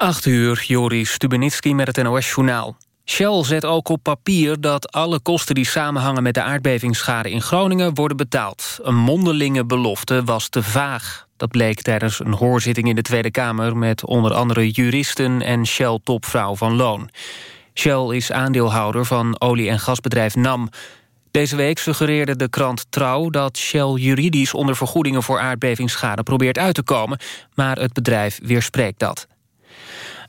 8 uur, Joris Stubenitski met het NOS-journaal. Shell zet ook op papier dat alle kosten die samenhangen... met de aardbevingsschade in Groningen worden betaald. Een mondelinge belofte was te vaag. Dat bleek tijdens een hoorzitting in de Tweede Kamer... met onder andere juristen en Shell-topvrouw van Loon. Shell is aandeelhouder van olie- en gasbedrijf NAM. Deze week suggereerde de krant Trouw dat Shell juridisch... onder vergoedingen voor aardbevingsschade probeert uit te komen... maar het bedrijf weerspreekt dat.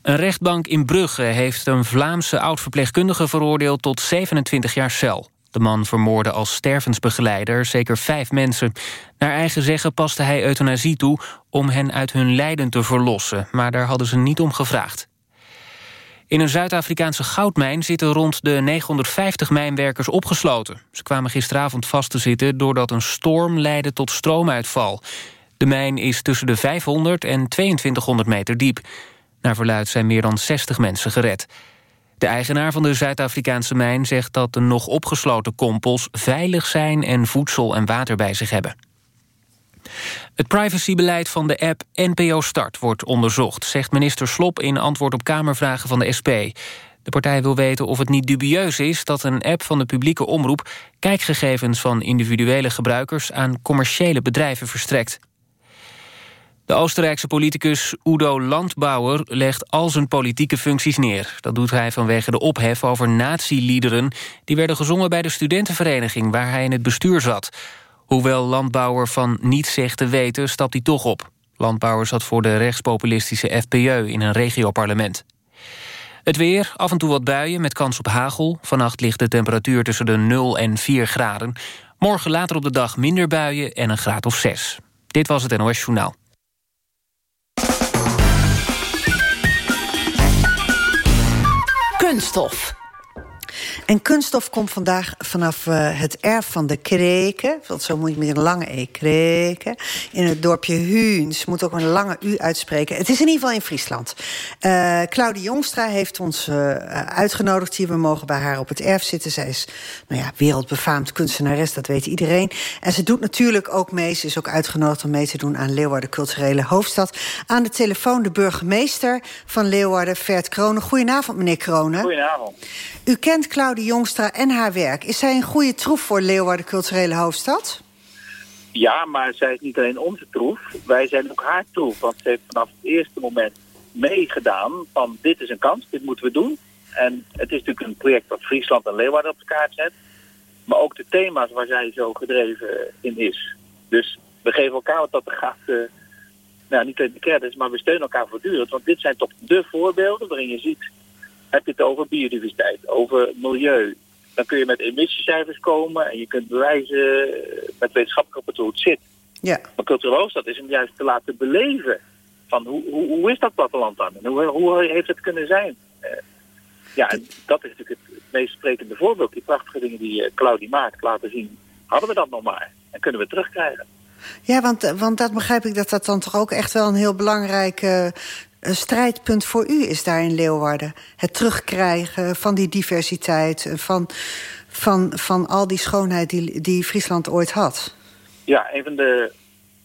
Een rechtbank in Brugge heeft een Vlaamse oud-verpleegkundige veroordeeld tot 27 jaar cel. De man vermoorde als stervensbegeleider zeker vijf mensen. Naar eigen zeggen paste hij euthanasie toe om hen uit hun lijden te verlossen, maar daar hadden ze niet om gevraagd. In een Zuid-Afrikaanse goudmijn zitten rond de 950 mijnwerkers opgesloten. Ze kwamen gisteravond vast te zitten doordat een storm leidde tot stroomuitval. De mijn is tussen de 500 en 2200 meter diep. Naar verluid zijn meer dan 60 mensen gered. De eigenaar van de Zuid-Afrikaanse mijn zegt dat de nog opgesloten kompels veilig zijn en voedsel en water bij zich hebben. Het privacybeleid van de app NPO Start wordt onderzocht... zegt minister Slop in antwoord op Kamervragen van de SP. De partij wil weten of het niet dubieus is dat een app van de publieke omroep... kijkgegevens van individuele gebruikers aan commerciële bedrijven verstrekt. De Oostenrijkse politicus Udo Landbauer legt al zijn politieke functies neer. Dat doet hij vanwege de ophef over nazi-liederen... die werden gezongen bij de studentenvereniging waar hij in het bestuur zat. Hoewel Landbauer van niets zegt te weten, stapt hij toch op. Landbauer zat voor de rechtspopulistische FPÖ in een regioparlement. Het weer, af en toe wat buien met kans op hagel. Vannacht ligt de temperatuur tussen de 0 en 4 graden. Morgen later op de dag minder buien en een graad of 6. Dit was het NOS Journaal. Kunststof. En kunststof komt vandaag vanaf uh, het erf van de Kreken. Want zo moet je met een lange E, Kreken. In het dorpje Huens. Moet ook een lange U uitspreken. Het is in ieder geval in Friesland. Uh, Claudie Jongstra heeft ons uh, uitgenodigd hier. We mogen bij haar op het erf zitten. Zij is nou ja, wereldbefaamd kunstenares, dat weet iedereen. En ze doet natuurlijk ook mee. Ze is ook uitgenodigd om mee te doen aan Leeuwarden Culturele Hoofdstad. Aan de telefoon de burgemeester van Leeuwarden, Vert Kronen. Goedenavond, meneer Kronen. Goedenavond. U kent Jongstra en haar werk. Is zij een goede troef voor Leeuwarden Culturele Hoofdstad? Ja, maar zij is niet alleen onze troef. Wij zijn ook haar troef. Want ze heeft vanaf het eerste moment meegedaan van dit is een kans, dit moeten we doen. En het is natuurlijk een project dat Friesland en Leeuwarden op de kaart zet. Maar ook de thema's waar zij zo gedreven in is. Dus we geven elkaar wat dat gaat... Uh, nou, niet alleen de credits, maar we steunen elkaar voortdurend. Want dit zijn toch de voorbeelden waarin je ziet heb je het over biodiversiteit, over milieu. Dan kun je met emissiecijfers komen en je kunt bewijzen met wetenschappelijke hoe het zit. Ja. Maar cultureel hoofdstad is hem juist te laten beleven van hoe, hoe, hoe is dat platteland dan? En hoe, hoe heeft het kunnen zijn? Uh, ja, en dat is natuurlijk het, het, meest sprekende voorbeeld. Die prachtige dingen die uh, Claudie maakt, laten zien. Hadden we dat nog maar? En kunnen we terugkrijgen? Ja, want, want dat begrijp ik dat dat dan toch ook echt wel een heel belangrijk uh, een strijdpunt voor u is daar in Leeuwarden. Het terugkrijgen van die diversiteit, van, van, van al die schoonheid die, die Friesland ooit had. Ja, een van de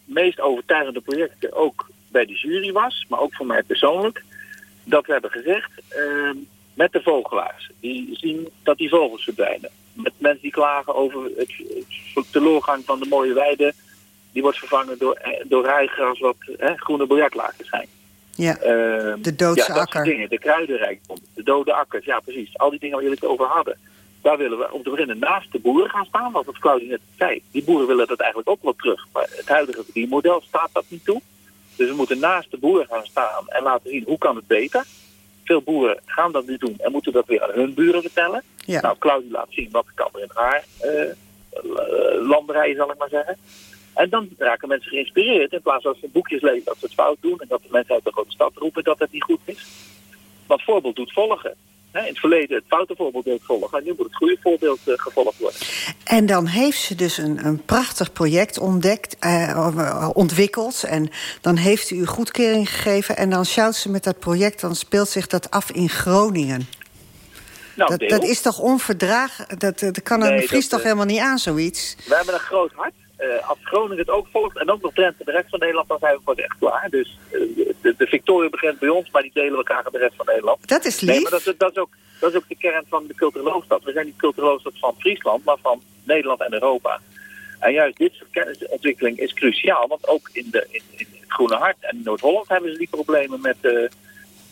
meest overtuigende projecten ook bij de jury was, maar ook voor mij persoonlijk, dat we hebben gezegd, uh, met de vogelaars, die zien dat die vogels verdwijnen. Met mensen die klagen over het, het van de mooie weide, die wordt vervangen door, door rijgras wat hè, groene biljartlaken zijn. Ja, uh, de doodse ja, akker. Dingen, de kruidenrijkdom, de dode akkers, ja precies. Al die dingen waar jullie het over hadden. Daar willen we om te beginnen naast de boeren gaan staan, wat het Claudie net zei. Die boeren willen dat eigenlijk ook wel terug. Maar het huidige verdienmodel staat dat niet toe. Dus we moeten naast de boeren gaan staan en laten zien hoe kan het beter. Veel boeren gaan dat niet doen en moeten dat weer aan hun buren vertellen. Ja. Nou, Claudie laat zien wat kan er in haar uh, landerij, zal ik maar zeggen. En dan raken mensen geïnspireerd. In plaats van dat ze boekjes lezen dat ze het fout doen. En dat de mensen uit de grote stad roepen dat het niet goed is. Want voorbeeld doet volgen. In het verleden het foute voorbeeld deed volgen. En nu moet het goede voorbeeld uh, gevolgd worden. En dan heeft ze dus een, een prachtig project ontdekt, uh, ontwikkeld. En dan heeft u uw goedkeuring gegeven. En dan sjouwt ze met dat project, dan speelt zich dat af in Groningen. Nou, dat, dat, is toch onverdraaglijk? Dat, dat kan een nee, Fries toch uh, helemaal niet aan, zoiets? We hebben een groot hart. Uh, als Groningen het ook volgt en ook nog Drenthe de rest van Nederland, dan zijn we pas echt klaar. Dus uh, de, de Victoria begint bij ons, maar die delen we elkaar aan de rest van Nederland. Dat is lief. Nee, maar dat, dat, is ook, dat is ook de kern van de culturele hoofdstad. We zijn niet culturele hoofdstad van Friesland, maar van Nederland en Europa. En juist dit soort kennisontwikkeling is cruciaal, want ook in, de, in, in het Groene Hart en Noord-Holland hebben ze die problemen met de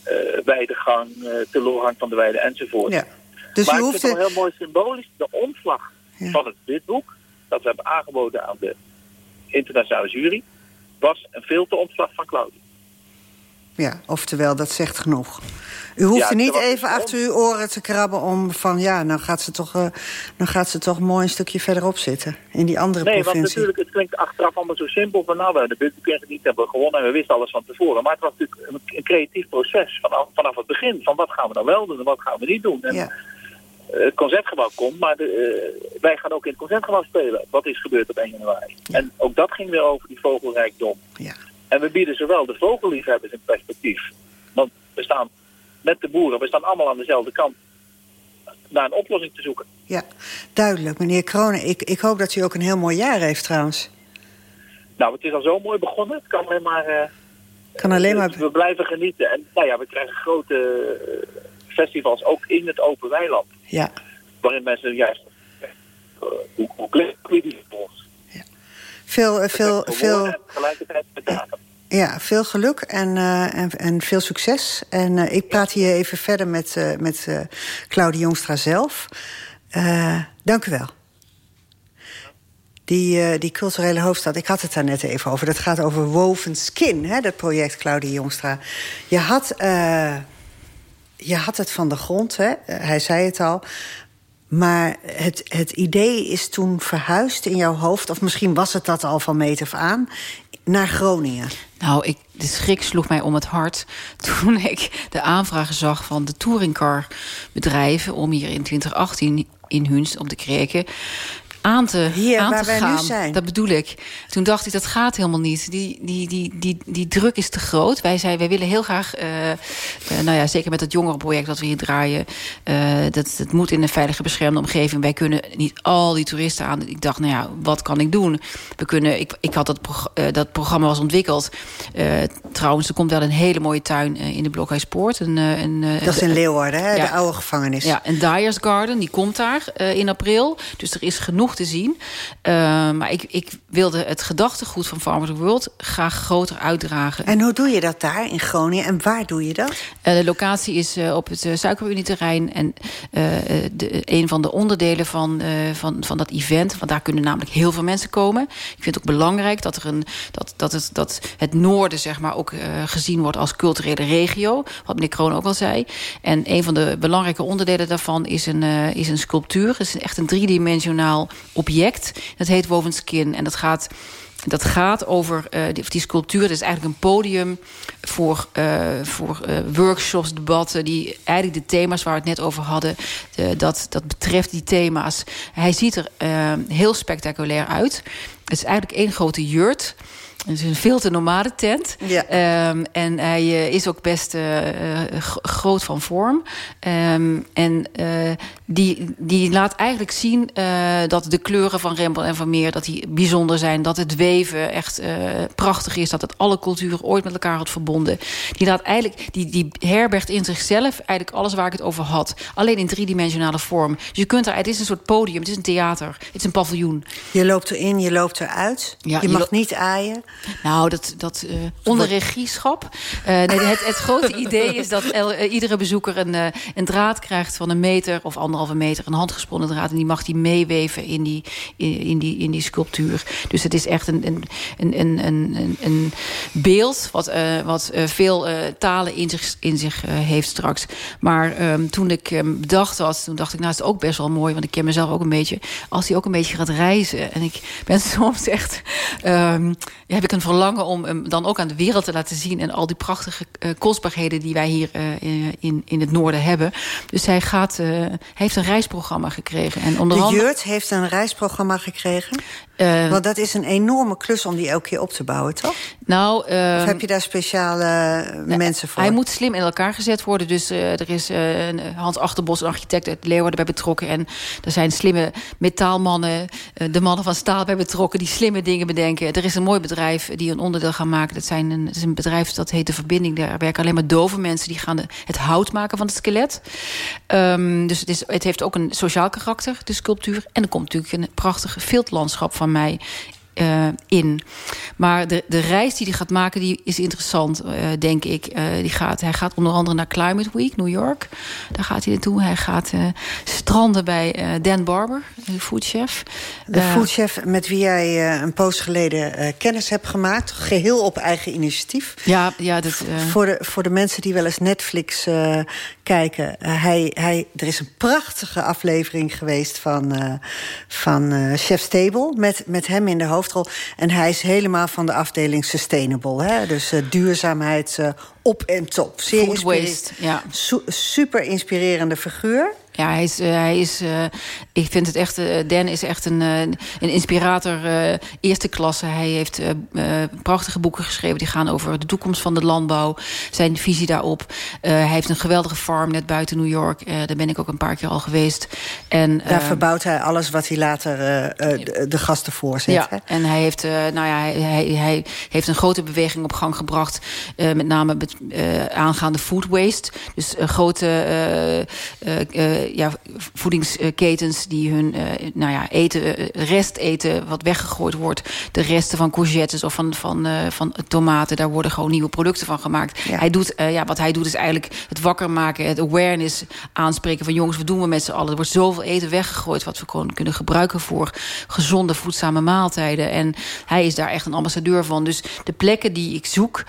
uh, weidegang, uh, teloorgang van de weide enzovoort. Ja. Dus maar je hoeft het te... wel heel mooi symbolisch, de omslag Ja. van het witboek, dat we hebben aangeboden aan de internationale jury, was een filteromslag van Claudia. Ja, oftewel, dat zegt genoeg. U hoeft Ja, er niet even achter uw oren te krabben om van... ja, nou gaat ze toch, uh, dan gaat ze toch mooi een stukje verderop zitten. In die andere Nee, want provincie. natuurlijk, het klinkt achteraf allemaal zo simpel van nou, we hebben de niet hebben we gewonnen en we wisten alles van tevoren. Maar het was natuurlijk een, een creatief proces vanaf, vanaf het begin. Van wat gaan we nou wel doen en wat gaan we niet doen. En, Ja. Het concertgebouw komt, maar de, uh, wij gaan ook in het concertgebouw spelen. Wat is gebeurd op 1 januari. Ja. En ook dat ging weer over die vogelrijkdom. Ja. En we bieden zowel de vogelliefhebbers in perspectief. Want we staan met de boeren, we staan allemaal aan dezelfde kant naar een oplossing te zoeken. ja, duidelijk. Meneer Kronen, ik, ik hoop dat u ook een heel mooi jaar heeft trouwens. Nou, het is al zo mooi begonnen. Het kan alleen maar... Uh, kan alleen maar... We blijven genieten. En nou ja, we krijgen grote uh, festivals ook in het open weiland. Ja. Waarin mensen juist... Uh, hoe, hoe klinkt die volgens? Ja. Veel, uh, veel, veel... Tegelijkertijd met dagen. Ja, veel geluk en, uh, en, en, veel succes. En uh, ik praat hier even verder met, uh, met Claudie Jongstra zelf. dank u wel. Die, die culturele hoofdstad, ik had het daar net even over. Dat gaat over Woven Skin, hè, dat project Claudie Jongstra. Je had, je had het van de grond, hè? hij zei het al. Maar het, het idee is toen verhuisd in jouw hoofd... of misschien was het dat al van meet af aan, naar Groningen. Nou, ik, de schrik sloeg mij om het hart toen ik de aanvragen zag van de touringcar bedrijven om hier in 2018 in Hunst op de Kreken aan te, Hier, aan waar te wij gaan. nu zijn. Dat bedoel ik. Toen dacht ik, dat gaat helemaal niet. Die, die, die, die, die druk is te groot. Wij, zei, wij willen heel graag, uh, uh, nou ja, zeker met het jongerenproject dat we hier draaien... Uh, dat, dat moet in een veilige beschermde omgeving. Wij kunnen niet al die toeristen aan. Ik dacht, nou ja, wat kan ik doen? We kunnen, ik, ik had dat, prog dat programma was ontwikkeld. trouwens, er komt wel een hele mooie tuin in de Blokhuispoort. Een, een, dat is in Leeuwarden, hè? Ja. de oude gevangenis. Ja, en Dyers Garden, die komt daar in april. Dus er is genoeg te zien. Uh, maar ik, ik wilde het gedachtegoed van Farmers World graag groter uitdragen. En hoe doe je dat daar in Groningen? En waar doe je dat? Uh, de locatie is uh, op het Suikerunieterrein. En de, een van de onderdelen van, van, van dat event... want daar kunnen namelijk heel veel mensen komen. Ik vind het ook belangrijk dat, er een, dat, dat, het, dat het noorden zeg maar, ook gezien wordt als culturele regio. Wat meneer Kroon ook al zei. En een van de belangrijke onderdelen daarvan is een, is een sculptuur. Het is echt een driedimensionaal object. Dat heet Woven Skin. En dat gaat, dat gaat over uh, die, die sculptuur. Dat is eigenlijk een podium voor, uh, voor uh, workshops, debatten... die eigenlijk de thema's waar we het net over hadden... De, dat, dat betreft die thema's. Hij ziet er heel spectaculair uit. Het is eigenlijk één grote jurt... Het is een veel te normale tent. Ja. Um, en hij uh, is ook best uh, groot van vorm. Um, en uh, die, die laat eigenlijk zien dat de kleuren van Rembrandt en van Meer... dat die bijzonder zijn, dat het weven echt prachtig is... dat het alle culturen ooit met elkaar had verbonden. Die, laat eigenlijk, die, die herbergt in zichzelf eigenlijk alles waar ik het over had. Alleen in driedimensionale vorm. Dus je kunt er, het is een soort podium, het is een theater. Het is een paviljoen. Je loopt erin, je loopt eruit. Ja, je je mag niet aaien. Nou, dat, dat uh, onder regieschap. Uh, nee, het, het grote idee is dat el, uh, iedere bezoeker een, een draad krijgt van een meter of anderhalve meter. Een handgesponnen draad. En die mag die meeweven in die, in, in, die, in die sculptuur. Dus het is echt een, een, een, een, een, een beeld wat, wat veel talen in zich, in zich heeft straks. Maar um, toen ik um, bedacht was, toen dacht ik, nou is het ook best wel mooi. Want ik ken mezelf ook een beetje. Als hij ook een beetje gaat reizen. En ik ben soms echt... Um, heb ik een verlangen om hem dan ook aan de wereld te laten zien... en al die prachtige uh, kostbaarheden die wij hier uh, in, in het noorden hebben. Dus hij, gaat, uh, hij heeft een reisprogramma gekregen. En onder de andere, Jurt heeft een reisprogramma gekregen? Uh, Want dat is een enorme klus om die elke keer op te bouwen, toch? Nou, of heb je daar speciale mensen voor? Hij moet slim in elkaar gezet worden. Dus er is Hans Achterbos, een architect uit Leeuwarden, bij betrokken. En er zijn slimme metaalmannen, de mannen van staal bij betrokken... die slimme dingen bedenken. Er is een mooi bedrijf die een onderdeel gaan maken. Dat, zijn een, dat is een bedrijf dat heet De Verbinding. Daar werken alleen maar dove mensen. Die gaan de, het hout maken van het skelet. Um, dus het, is, het heeft ook een sociaal karakter, de sculptuur. En er komt natuurlijk een prachtig veldlandschap van mij uh, in. Maar de, de reis die hij gaat maken, die is interessant, uh, denk ik. Uh, die gaat, hij gaat onder andere naar Climate Week, New York. Daar gaat hij naartoe. Hij gaat stranden bij Dan Barber, de foodchef. De foodchef met wie jij een poos geleden kennis hebt gemaakt. Geheel op eigen initiatief. Ja, ja dat, voor, de, voor de mensen die wel eens Netflix kijken. hij, hij, er is een prachtige aflevering geweest van, van Chef Stable. Met, met hem in de hoofd en hij is helemaal van de afdeling sustainable. Hè? Dus uh, duurzaamheid uh, op en top. Zeer Food waste, ja. super inspirerende figuur. Ja, hij is, uh, hij is uh, ik vind het echt, uh, Dan is echt een, een inspirator eerste klasse. Hij heeft prachtige boeken geschreven die gaan over de toekomst van de landbouw. Zijn visie daarop. hij heeft een geweldige farm net buiten New York. daar ben ik ook een paar keer al geweest. En, daar verbouwt hij alles wat hij later de, de, gasten voorzet. Ja, en hij heeft, nou ja, hij, hij, hij, heeft een grote beweging op gang gebracht. met name aangaande food waste. Dus grote ja, voedingsketens die hun uh, nou ja, eten, eh, resteten wat weggegooid wordt. De resten van courgettes of van, van, van tomaten. Daar worden gewoon nieuwe producten van gemaakt. Ja. Hij doet, ja, wat hij doet is eigenlijk het wakker maken. Het awareness aanspreken van jongens, wat doen we met z'n allen? Er wordt zoveel eten weggegooid wat we gewoon kunnen gebruiken voor gezonde, voedzame maaltijden. En hij is daar echt een ambassadeur van. Dus de plekken die ik zoek,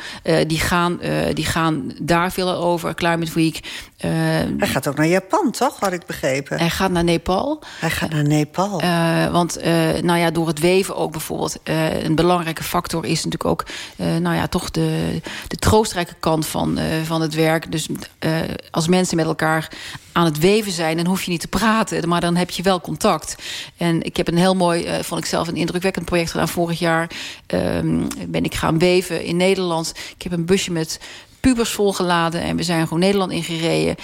die, gaan, die gaan daar veel over. Climate Week. hij gaat ook naar Japan, toch? Had ik begrepen. Hij gaat naar Nepal. Hij gaat naar Nepal. Uh, want uh, nou ja, door het weven ook bijvoorbeeld... Uh, een belangrijke factor is natuurlijk ook... nou ja, toch de, de troostrijke kant van, van het werk. Dus als mensen met elkaar aan het weven zijn... dan hoef je niet te praten, maar dan heb je wel contact. En ik heb een heel mooi, vond ik zelf een indrukwekkend project gedaan. Vorig jaar um, ben ik gaan weven in Nederland. Ik heb een busje met pubers volgeladen. En we zijn gewoon Nederland ingereden.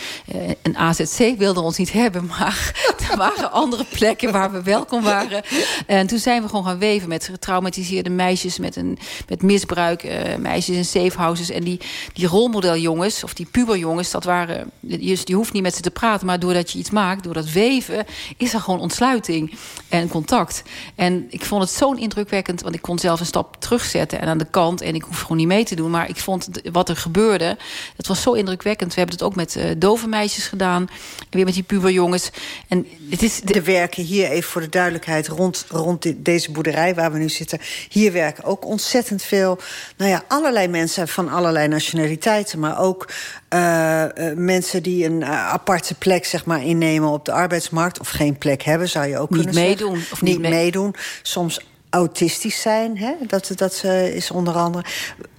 Een AZC wilde ons niet hebben. Maar er waren andere plekken waar we welkom waren. En toen zijn we gewoon gaan weven met getraumatiseerde meisjes. Met, een, met misbruik. Uh, meisjes in safe houses. En die, die rolmodeljongens, of die puberjongens. Dat waren, dus die hoeft niet met ze te praten. Maar doordat je iets maakt, door dat weven... is er gewoon ontsluiting en contact. En ik vond het zo'n indrukwekkend. Want ik kon zelf een stap terugzetten en aan de kant. En ik hoef gewoon niet mee te doen. Maar ik vond wat er gebeurde gebeurde. Dat was zo indrukwekkend. We hebben het ook met uh, dove meisjes gedaan. En weer met die puberjongens. En het is de... werken hier, even voor de duidelijkheid... rond, rond deze boerderij waar we nu zitten... hier werken ook ontzettend veel... nou ja, allerlei mensen van allerlei nationaliteiten... maar ook uh, uh, mensen die een aparte plek zeg maar, innemen op de arbeidsmarkt... of geen plek hebben, zou je ook niet kunnen meedoen, Of niet, niet meedoen. Soms autistisch zijn, hè? Dat, dat is onder andere.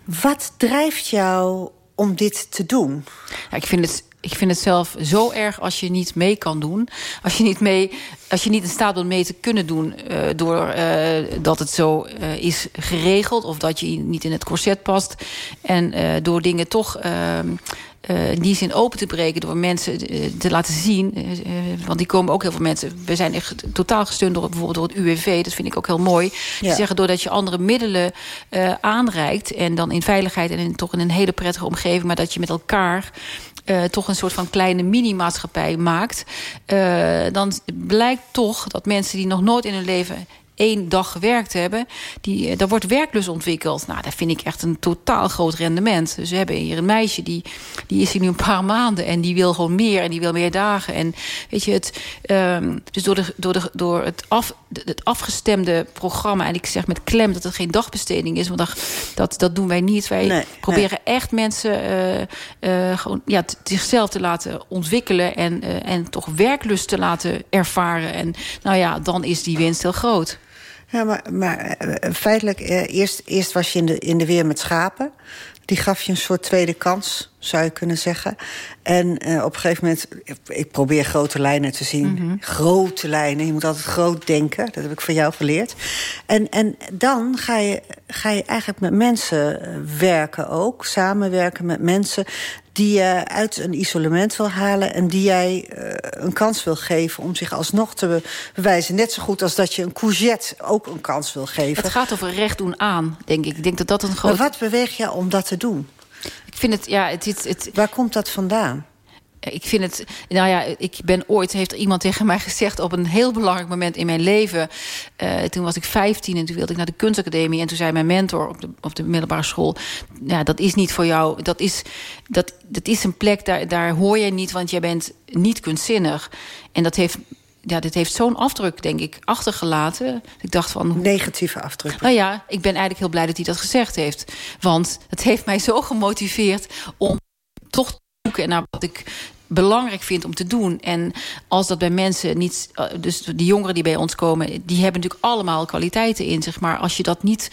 Wat drijft jou om dit te doen? Ja, ik vind het ik vind het zelf zo erg als je niet mee kan doen. Als je niet, mee, als je niet in staat bent mee te kunnen doen... Uh, door uh, dat het zo uh, is geregeld... of dat je niet in het corset past. En door dingen toch ehm, uh, in die zin open te breken door mensen uh, te laten zien. Uh, want die komen ook heel veel mensen. We zijn echt totaal gesteund door bijvoorbeeld door het UWV. Dat vind ik ook heel mooi. Ja. Die zeggen doordat je andere middelen aanreikt... en dan in veiligheid en in, toch in een hele prettige omgeving... maar dat je met elkaar uh, toch een soort van kleine mini-maatschappij maakt... Uh, dan blijkt toch dat mensen die nog nooit in hun leven één dag gewerkt hebben, die, eh, daar wordt werklust ontwikkeld. Nou, dat vind ik echt een totaal groot rendement. Dus we hebben hier een meisje, die, die is hier nu een paar maanden... en die wil gewoon meer en die wil meer dagen. En weet je, het, um, dus door, de, door, de, door het, af, het afgestemde programma... en ik zeg met klem dat het geen dagbesteding is... want dat, dat, dat doen wij niet. Wij nee, proberen nee. echt mensen uh, uh, gewoon, ja, zichzelf te laten ontwikkelen... En, uh, en toch werklust te laten ervaren. En nou ja, dan is die winst heel groot. Ja, maar, maar feitelijk, eerst, eerst was je in de, in de weer met schapen. Die gaf je een soort tweede kans, zou je kunnen zeggen. En uh, op een gegeven moment, ik probeer grote lijnen te zien. Mm -hmm. Grote lijnen, je moet altijd groot denken. Dat heb ik van jou geleerd. En, en dan ga je, ga je eigenlijk met mensen werken ook. Samenwerken met mensen die je uit een isolement wil halen... en die jij uh, een kans wil geven om zich alsnog te bewijzen. Net zo goed als dat je een courgette ook een kans wil geven. Het gaat over recht doen aan, denk ik. Ik denk dat dat een groot... Maar wat beweegt jou om dat te doen? Ik vind het, ja... Het, het, het... Waar komt dat vandaan? Ik vind het... Nou ja, ik ben ooit... heeft iemand tegen mij gezegd... op een heel belangrijk moment in mijn leven... Uh, toen was ik 15 en toen wilde ik naar de kunstacademie... en toen zei mijn mentor op de, op de middelbare school... ja, dat is niet voor jou... dat is, dat, dat is een plek, daar, daar hoor je niet... want jij bent niet kunstzinnig. En dat heeft ja, dit heeft zo'n afdruk, denk ik, achtergelaten. Ik dacht van... Negatieve afdruk. Nou ja, ik ben eigenlijk heel blij dat hij dat gezegd heeft. Want het heeft mij zo gemotiveerd om toch te zoeken naar wat ik belangrijk vind om te doen. En als dat bij mensen niet... Dus de jongeren die bij ons komen... die hebben natuurlijk allemaal kwaliteiten in zich. Maar als je dat niet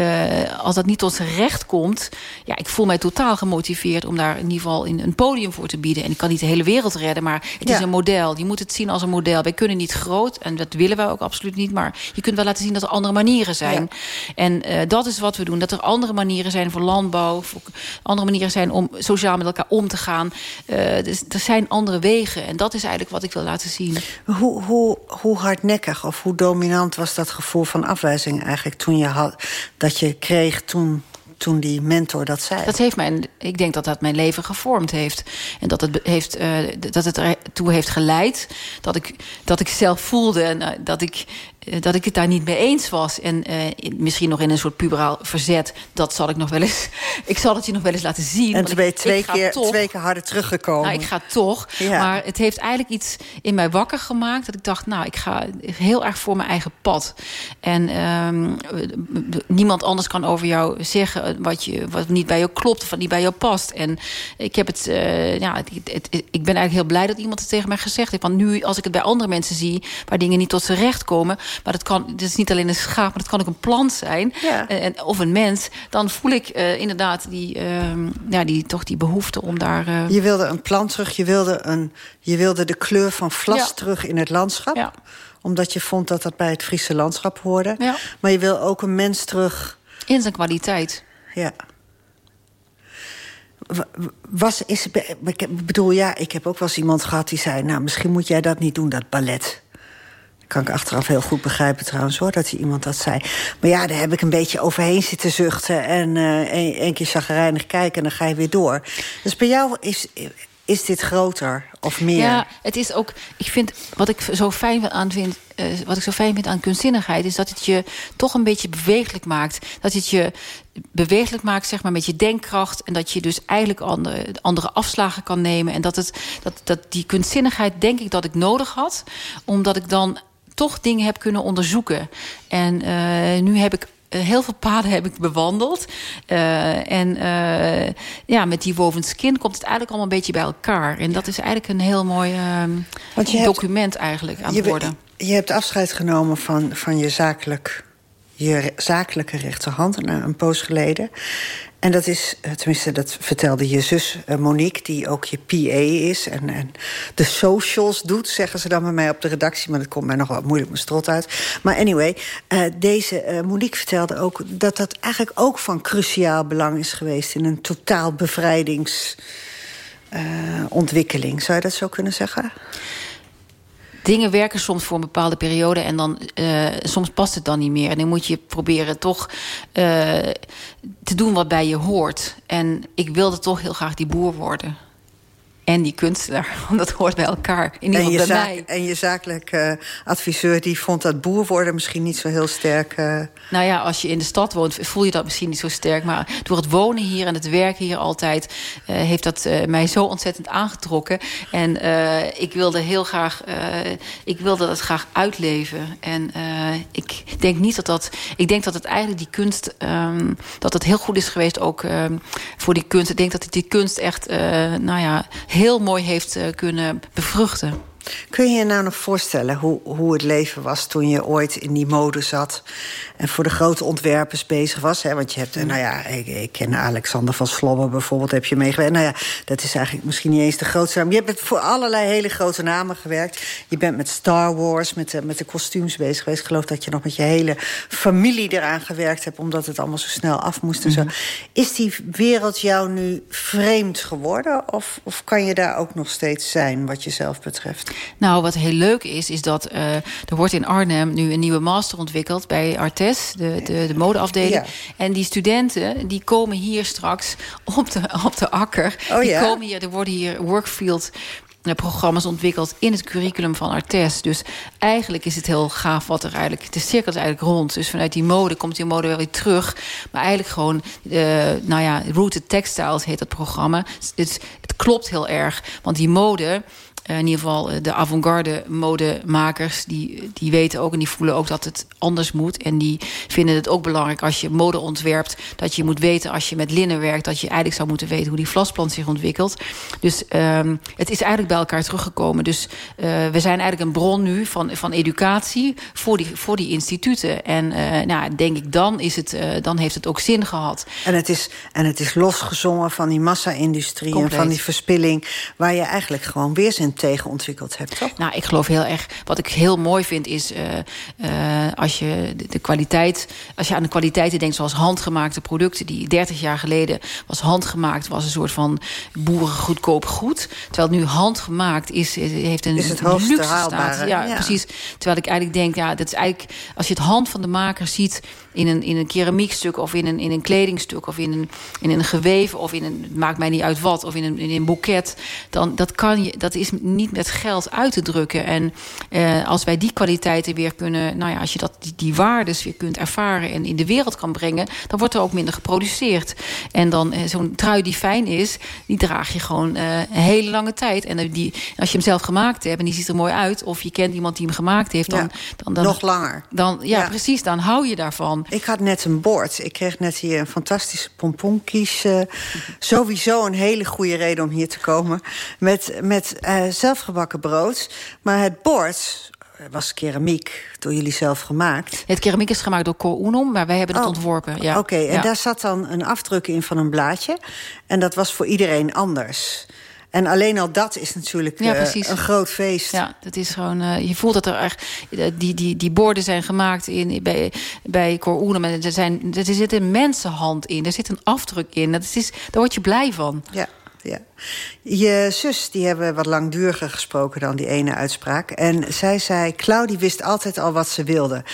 uh, als dat niet tot zijn recht komt... ja, ik voel mij totaal gemotiveerd om daar in ieder geval in een podium voor te bieden. En ik kan niet de hele wereld redden, maar het ja. is een model. Je moet het zien als een model. Wij kunnen niet groot, en dat willen wij ook absoluut niet... maar je kunt wel laten zien dat er andere manieren zijn. Ja. En uh, dat is wat we doen. Dat er andere manieren zijn voor landbouw... Voor andere manieren zijn om sociaal met elkaar om te gaan. Uh, dus er zijn andere wegen. En dat is eigenlijk wat ik wil laten zien. Hoe, hoe, hoe hardnekkig of hoe dominant was dat gevoel van afwijzing eigenlijk... toen je had dat je kreeg toen toen die mentor dat zei. Dat heeft mijn, ik denk dat dat mijn leven gevormd heeft. En dat het, heeft, uh, dat het ertoe heeft geleid dat ik, dat ik zelf voelde... en uh, dat ik dat ik het daar niet mee eens was. En uh, misschien nog in een soort puberaal verzet. Dat zal ik nog wel eens... ik zal het je nog wel eens laten zien. En toen ben je twee, ik, keer, toch, twee keer harder teruggekomen. Nou, ik ga toch. Ja. Maar het heeft eigenlijk iets in mij wakker gemaakt. Dat ik dacht, nou, ik ga heel erg voor mijn eigen pad. En um, niemand anders kan over jou zeggen... wat, je, wat niet bij jou klopt of wat niet bij jou past. En ik heb het... Uh, ja, het, het, het, ik ben eigenlijk heel blij dat iemand het tegen mij gezegd heeft. Want nu, als ik het bij andere mensen zie... waar dingen niet tot zijn recht komen maar dat, kan, dat is niet alleen een schaap, maar dat kan ook een plant zijn. Ja. En, of een mens. Dan voel ik uh, inderdaad die, uh, ja, die, toch die behoefte om daar... Uh... Je wilde een plant terug, je wilde, een, je wilde de kleur van vlas ja. terug in het landschap. Ja. Omdat je vond dat dat bij het Friese landschap hoorde. Maar je wil ook een mens terug... In zijn kwaliteit. Ja. Was, is, ik bedoel, ja, ik heb ook wel eens iemand gehad die zei... nou, misschien moet jij dat niet doen, dat ballet kan ik achteraf heel goed begrijpen trouwens hoor, dat iemand dat zei. Maar ja, daar heb ik een beetje overheen zitten zuchten... en uh, een, keer chagrijnig kijken en dan ga je weer door. Dus bij jou is, is dit groter of meer? Ja, het is ook... Ik vind, wat ik zo fijn aan vind... Uh, wat ik zo fijn vind aan kunstzinnigheid... is dat het je toch een beetje bewegelijk maakt. Dat het je bewegelijk maakt zeg maar, met je denkkracht... en dat je dus eigenlijk andere, andere afslagen kan nemen. En dat, het, dat, dat die kunstzinnigheid denk ik dat ik nodig had... omdat ik dan toch dingen heb kunnen onderzoeken. En uh, nu heb ik heel veel paden heb ik bewandeld. Uh, en uh, ja, met die woven skin komt het eigenlijk allemaal een beetje bij elkaar. En dat is eigenlijk een heel mooi uh, document hebt, eigenlijk aan het worden. Je hebt afscheid genomen van, van je zakelijk je zakelijke rechterhand een, poos geleden. En dat is, tenminste, dat vertelde je zus Monique... die ook je PA is en, en de socials doet... zeggen ze dan bij mij op de redactie... maar dat komt mij nog wat moeilijk mijn strot uit. Maar anyway, uh, deze Monique vertelde ook... dat dat eigenlijk ook van cruciaal belang is geweest... in een totaal bevrijdingsontwikkeling. Uh, Zou je dat zo kunnen zeggen? Dingen werken soms voor een bepaalde periode en dan uh, soms past het dan niet meer. En dan moet je proberen toch uh, te doen wat bij je hoort. En ik wilde toch heel graag die boer worden. En die kunstenaar, want dat hoort bij elkaar. In ieder geval bij zaak, mij. En je zakelijke uh, adviseur die vond dat boer worden misschien niet zo heel sterk. Uh... Nou ja, als je in de stad woont voel je dat misschien niet zo sterk. Maar door het wonen hier en het werken hier altijd... Uh, heeft dat mij zo ontzettend aangetrokken. En ik wilde heel graag... ik wilde dat graag uitleven. En ik denk niet dat dat... Ik denk dat het eigenlijk die kunst... Um, dat het heel goed is geweest ook um, voor die kunst. Ik denk dat die kunst echt... nou ja heel mooi heeft uh, kunnen bevruchten. Kun je je nou nog voorstellen hoe, hoe het leven was toen je ooit in die mode zat en voor de grote ontwerpers bezig was? Hè? Want je hebt, nou ja, ik, ik ken Alexander van Slobber bijvoorbeeld, heb je meegewerkt. Nou ja, dat is eigenlijk misschien niet eens de grootste naam. Je hebt voor allerlei hele grote namen gewerkt. Je bent met Star Wars, met de, met de kostuums bezig geweest. Ik geloof dat je nog met je hele familie eraan gewerkt hebt, omdat het allemaal zo snel af moest en zo. Mhm. Is die wereld jou nu vreemd geworden? Of, of kan je daar ook nog steeds zijn, wat jezelf betreft? Nou, wat heel leuk is, is dat uh, er wordt in Arnhem nu een nieuwe master ontwikkeld bij Artes, de, de, de modeafdeling. En die studenten die komen hier straks op de, op de akker. Oh, die komen hier, er worden hier workfield programma's ontwikkeld in het curriculum van Artes. Dus eigenlijk is het heel gaaf wat er eigenlijk... De cirkel is eigenlijk rond. Dus vanuit die mode komt die mode wel weer terug. Maar eigenlijk gewoon, uh, nou ja, Rooted Textiles heet dat programma. Het, het klopt heel erg, want die mode... Uh, in ieder geval uh, de avant-garde modemakers... Die, die weten ook en die voelen ook dat het anders moet. En die vinden het ook belangrijk als je mode ontwerpt... dat je moet weten als je met linnen werkt... dat je eigenlijk zou moeten weten hoe die vlasplant zich ontwikkelt. Dus um, het is eigenlijk bij elkaar teruggekomen. Dus uh, we zijn eigenlijk een bron nu van, van educatie... voor die, voor die instituten. En nou, denk ik, dan, is het, dan heeft het ook zin gehad. En het is, en het is losgezongen van die massa-industrie... en van die verspilling... waar je eigenlijk gewoon weerzin tegen ontwikkeld hebt, toch? Nou, ik geloof heel erg... Wat ik heel mooi vind is... Uh, uh, als je de, de, kwaliteit... Als je aan de kwaliteiten denkt zoals handgemaakte producten... die 30 jaar geleden was handgemaakt... was een soort van boerengoedkoop goed. Terwijl het nu handgemaakt is... heeft een is het luxe staat. Ja, ja, precies. Terwijl ik eigenlijk denk... Ja, dat is eigenlijk, als je het hand van de maker ziet in een, in een keramiekstuk of in een, in een kledingstuk of in een, in een geweven of in een, het maakt mij niet uit wat, of in een, in een boeket, dan dat kan je, dat is niet met geld uit te drukken. En eh, als wij die kwaliteiten weer kunnen, nou ja, als je dat, die, die waardes weer kunt ervaren en in de wereld kan brengen, dan wordt er ook minder geproduceerd. En dan eh, zo'n trui die fijn is, die draag je gewoon eh, een hele lange tijd. En die, als je hem zelf gemaakt hebt en die ziet er mooi uit, of je kent iemand die hem gemaakt heeft, dan, dan, dan nog langer. Dan, ja, ja, precies, dan hou je daarvan. Ik had net een bord. Ik kreeg net hier een fantastische pomponkies. Uh, sowieso een hele goede reden om hier te komen. Met, met uh, zelfgebakken brood. Maar het bord was keramiek door jullie zelf gemaakt. Het keramiek is gemaakt door Unum, maar wij hebben het oh, ontworpen. Ja. Oké, en daar zat dan een afdruk in van een blaadje. En dat was voor iedereen anders. En alleen al dat is natuurlijk ja, uh, een groot feest. Ja, dat is gewoon. Uh, je voelt dat er echt. Die, die, die borden zijn gemaakt in, bij, bij Cor Er, zijn, er zit een mensenhand in. Er zit een afdruk in. Dat is, daar word je blij van. Ja ja. Je zus, die hebben wat langduriger gesproken dan die ene uitspraak. En zij zei, Claudie wist altijd al wat ze wilde.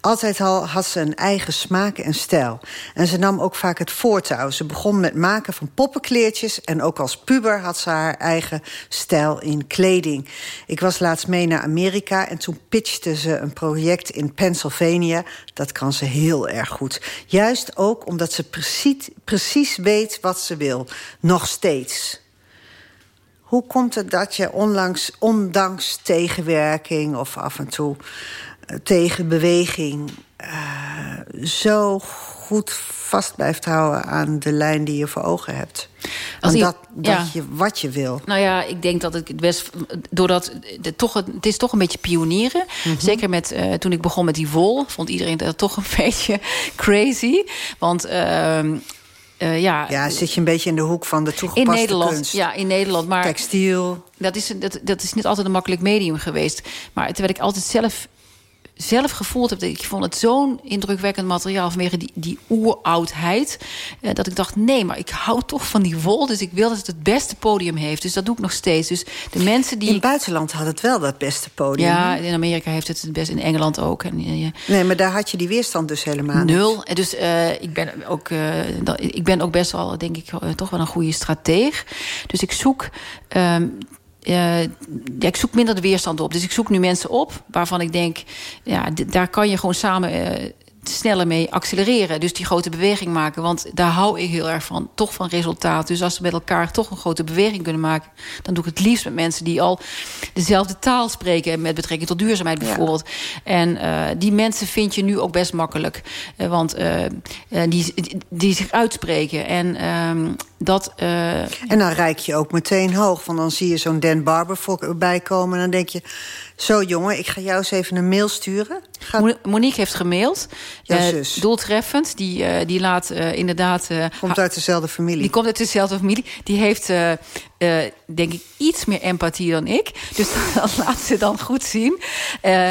Altijd al had ze een eigen smaak en stijl. En ze nam ook vaak het voortouw. Ze begon met maken van poppenkleertjes... en ook als puber had ze haar eigen stijl in kleding. Ik was laatst mee naar Amerika... en toen pitchte ze een project in Pennsylvania. Dat kan ze heel erg goed. Juist ook omdat ze precies, precies weet wat ze wil. Nog steeds. Hoe komt het dat je onlangs, ondanks tegenwerking of af en toe uh, tegenbeweging... Uh, zo goed vast blijft houden aan de lijn die je voor ogen hebt? Als dat, dat je wat je wil. Nou ja, ik denk dat het best... Doordat het, toch, het is toch een beetje pionieren. Mm -hmm. Zeker met, uh, toen ik begon met die wol... vond iedereen dat toch een beetje crazy. Want... Uh, uh, ja, ja, zit je een beetje in de hoek van de toegepaste in Nederland, kunst. Ja, in Nederland. Maar Textiel. Dat is, dat, dat is niet altijd een makkelijk medium geweest. Maar terwijl ik altijd zelf zelf gevoeld heb. Ik vond het zo'n indrukwekkend materiaal vanwege die, die oeroudheid. Eh, dat ik dacht, nee, maar ik hou toch van die wol. Dus ik wil dat het het beste podium heeft. Dus dat doe ik nog steeds. Dus de mensen die... In het buitenland had het wel dat beste podium. Ja, in Amerika heeft het het best. In Engeland ook. En, uh, nee, maar daar had je die weerstand dus helemaal Nul. En dus uh, ik, ben ook, ik ben ook best wel, denk ik, toch wel een goede strateeg. Dus ik zoek... Um, uh, ja, ik zoek minder de weerstand op. Dus ik zoek nu mensen op waarvan ik denk... ja, daar kan je gewoon samen... Uh, sneller mee accelereren. Dus die grote beweging maken. Want daar hou ik heel erg van. Toch van resultaat. Dus als we met elkaar toch een grote beweging kunnen maken... dan doe ik het liefst met mensen die al dezelfde taal spreken... met betrekking tot duurzaamheid bijvoorbeeld. En uh, die mensen vind je nu ook best makkelijk. Uh, want uh, die, die zich uitspreken. En ehm, dat... en dan rijk je ook meteen hoog. Want dan zie je zo'n Dan Barber voorbij komen... en dan denk je... Zo jongen, ik ga jou eens even een mail sturen. Monique heeft gemaild. Uh, doeltreffend. Die, uh, die laat uh, inderdaad... komt uit dezelfde familie. Die komt uit dezelfde familie. Die heeft, denk ik, iets meer empathie dan ik. Dus dat laat ze dan goed zien.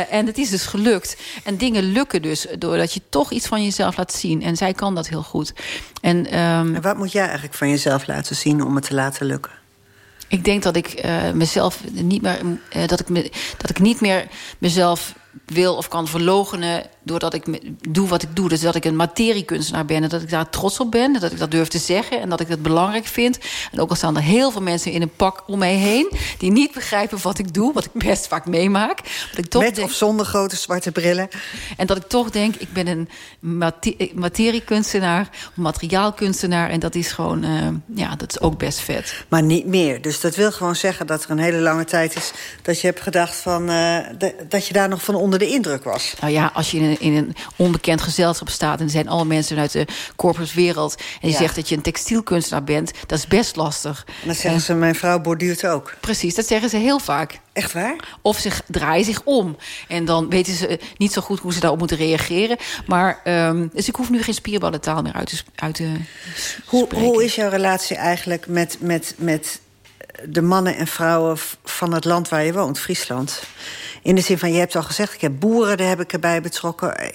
en het is dus gelukt. En dingen lukken dus doordat je toch iets van jezelf laat zien. En zij kan dat heel goed. En, um... en wat moet jij eigenlijk van jezelf laten zien om het te laten lukken? Ik denk dat ik uh, mezelf niet meer uh, dat ik me, dat ik niet meer mezelf wil of kan verlogenen doordat ik doe wat ik doe. Dus dat ik een materiekunstenaar ben en dat ik daar trots op ben. Dat ik dat durf te zeggen en dat ik het belangrijk vind. En ook al staan er heel veel mensen in een pak om mij heen... die niet begrijpen wat ik doe, wat ik best vaak meemaak. Dat ik toch Met denk, of zonder grote zwarte brillen. En dat ik toch denk, ik ben een materiekunstenaar, materiaalkunstenaar... en dat is gewoon, uh, ja, dat is ook best vet. Maar niet meer. Dus dat wil gewoon zeggen dat er een hele lange tijd is... dat je hebt gedacht van, uh, dat je daar nog van onder de indruk was. Nou ja, als je in een, in een onbekend gezelschap staat... en er zijn alle mensen uit de corporate en je ja. zegt dat je een textielkunstenaar bent... dat is best lastig. En dan zeggen ze, mijn vrouw borduurt ook. Precies, dat zeggen ze heel vaak. Echt waar? Of ze draaien zich om. En dan weten ze niet zo goed hoe ze daarop moeten reageren. Maar, um, dus ik hoef nu geen spierballentaal meer uit te, uit te hoe, hoe is jouw relatie eigenlijk met, met, met de mannen en vrouwen van het land waar je woont, Friesland? In de zin van, je hebt al gezegd, ik heb boeren, daar heb ik erbij betrokken.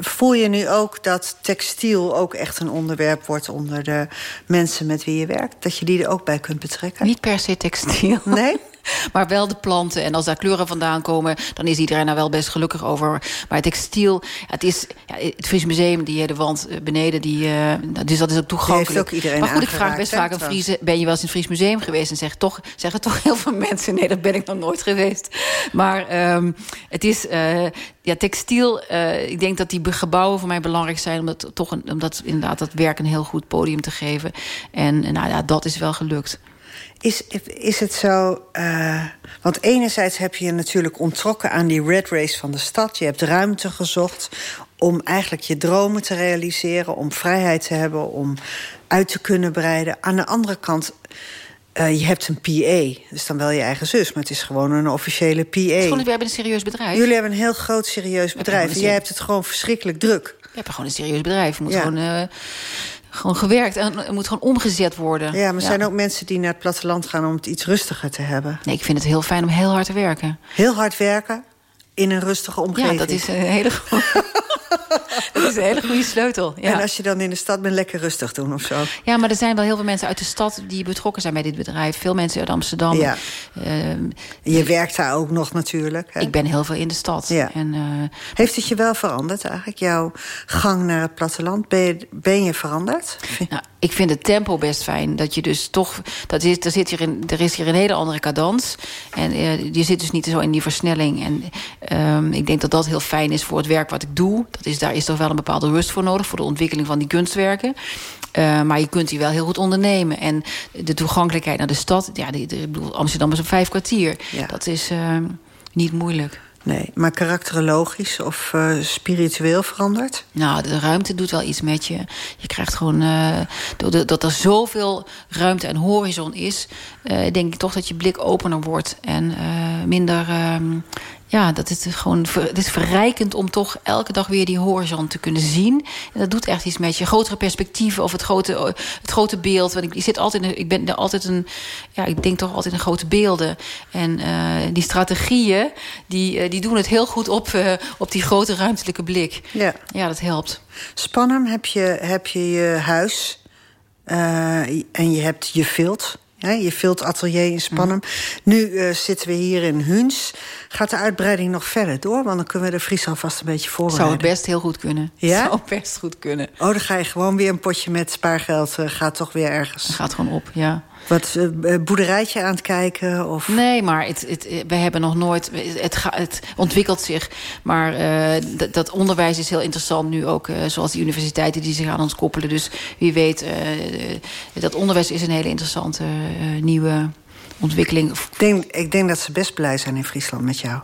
Voel je nu ook dat textiel ook echt een onderwerp wordt... onder de mensen met wie je werkt? Dat je die er ook bij kunt betrekken? Niet per se textiel. Nee? Maar wel de planten. En als daar kleuren vandaan komen, dan is iedereen daar wel best gelukkig over. Maar het textiel, het is ja, het Fries Museum, die de wand eh, beneden, die, uh, dus dat is ook toegankelijk. Ook iedereen maar goed, ik vraag best vaak een Friese, ben je wel eens in het Fries Museum geweest? En zeg toch, zeggen toch heel veel mensen, nee, dat ben ik nog nooit geweest. Maar um, het is, uh, ja, textiel, uh, ik denk dat die gebouwen voor mij belangrijk zijn... omdat, toch een, omdat inderdaad dat werk een heel goed podium te geven. En nou ja, dat is wel gelukt. Is, is het zo... Uh, want enerzijds heb je je natuurlijk ontrokken aan die red race van de stad. Je hebt ruimte gezocht om eigenlijk je dromen te realiseren... om vrijheid te hebben, om uit te kunnen breiden. Aan de andere kant... Uh, je hebt een PA, dus dan wel je eigen zus... maar het is gewoon een officiële PA. we hebben een serieus bedrijf. Jullie hebben een heel groot serieus bedrijf. En jij hebt het gewoon verschrikkelijk druk. Je hebt gewoon een serieus bedrijf. Je moet ja. gewoon... Uh, gewoon gewerkt en het moet gewoon omgezet worden. Ja, maar ja. zijn ook mensen die naar het platteland gaan om het iets rustiger te hebben? Nee, ik vind het heel fijn om heel hard te werken. Heel hard werken in een rustige omgeving? Ja, dat is een hele goede, dat is een hele goede sleutel. Ja. En als je dan in de stad bent, lekker rustig doen of zo? Ja, maar er zijn wel heel veel mensen uit de stad die betrokken zijn bij dit bedrijf. Veel mensen uit Amsterdam. Ja. Uh, je werkt daar ook nog natuurlijk. Hè? Ik ben heel veel in de stad. Ja. En, uh, Heeft het je wel veranderd eigenlijk, jouw gang naar het platteland? Ben je, ben je veranderd? Nou, ik vind het tempo best fijn. Dat je dus toch. Dat is, er, zit hier in, er is hier een hele andere cadans. En uh, je zit dus niet zo in die versnelling. En um, ik denk dat dat heel fijn is voor het werk wat ik doe. Dat is, daar is toch wel een bepaalde rust voor nodig. Voor de ontwikkeling van die kunstwerken. Uh, maar je kunt die wel heel goed ondernemen. En de toegankelijkheid naar de stad. Ja, die, ik bedoel, Amsterdam is op vijf kwartier. Ja. Dat is uh, niet moeilijk. Nee, maar karakterologisch of uh, spiritueel veranderd? Nou, de ruimte doet wel iets met je. Je krijgt gewoon... Uh, dat er zoveel ruimte en horizon is... Uh, denk ik toch dat je blik opener wordt. En minder... Um, ja, dat is gewoon het is verrijkend om toch elke dag weer die horizon te kunnen zien. En dat doet echt iets met je. Grotere perspectieven of het grote, het grote beeld. Want ik, zit altijd, ik ben altijd een, ja, ik denk toch altijd in grote beelden. En uh, die strategieën, die, uh, die doen het heel goed op, uh, op die grote ruimtelijke blik. Ja. ja, dat helpt. Spannend heb je heb je, je huis en je hebt je vilt. Ja, je vult atelier in Spannum. Mm. Nu uh, zitten we hier in Huns. Gaat de uitbreiding nog verder door? Want dan kunnen we de Fries alvast een beetje voorbereiden. Zou het best heel goed kunnen. Ja? Zou best goed kunnen. Oh, dan ga je gewoon weer een potje met spaargeld. Uh, gaat toch weer ergens. gaat gewoon op, ja. Wat, uh, boerderijtje aan het kijken? Of? Nee, maar het, het, we hebben nog nooit... Het, het ontwikkelt zich, maar uh, dat onderwijs is heel interessant nu ook. Uh, zoals die universiteiten die zich aan ons koppelen. Dus wie weet, dat onderwijs is een hele interessante nieuwe ontwikkeling. Ik denk, ik denk dat ze best blij zijn in Friesland met jou.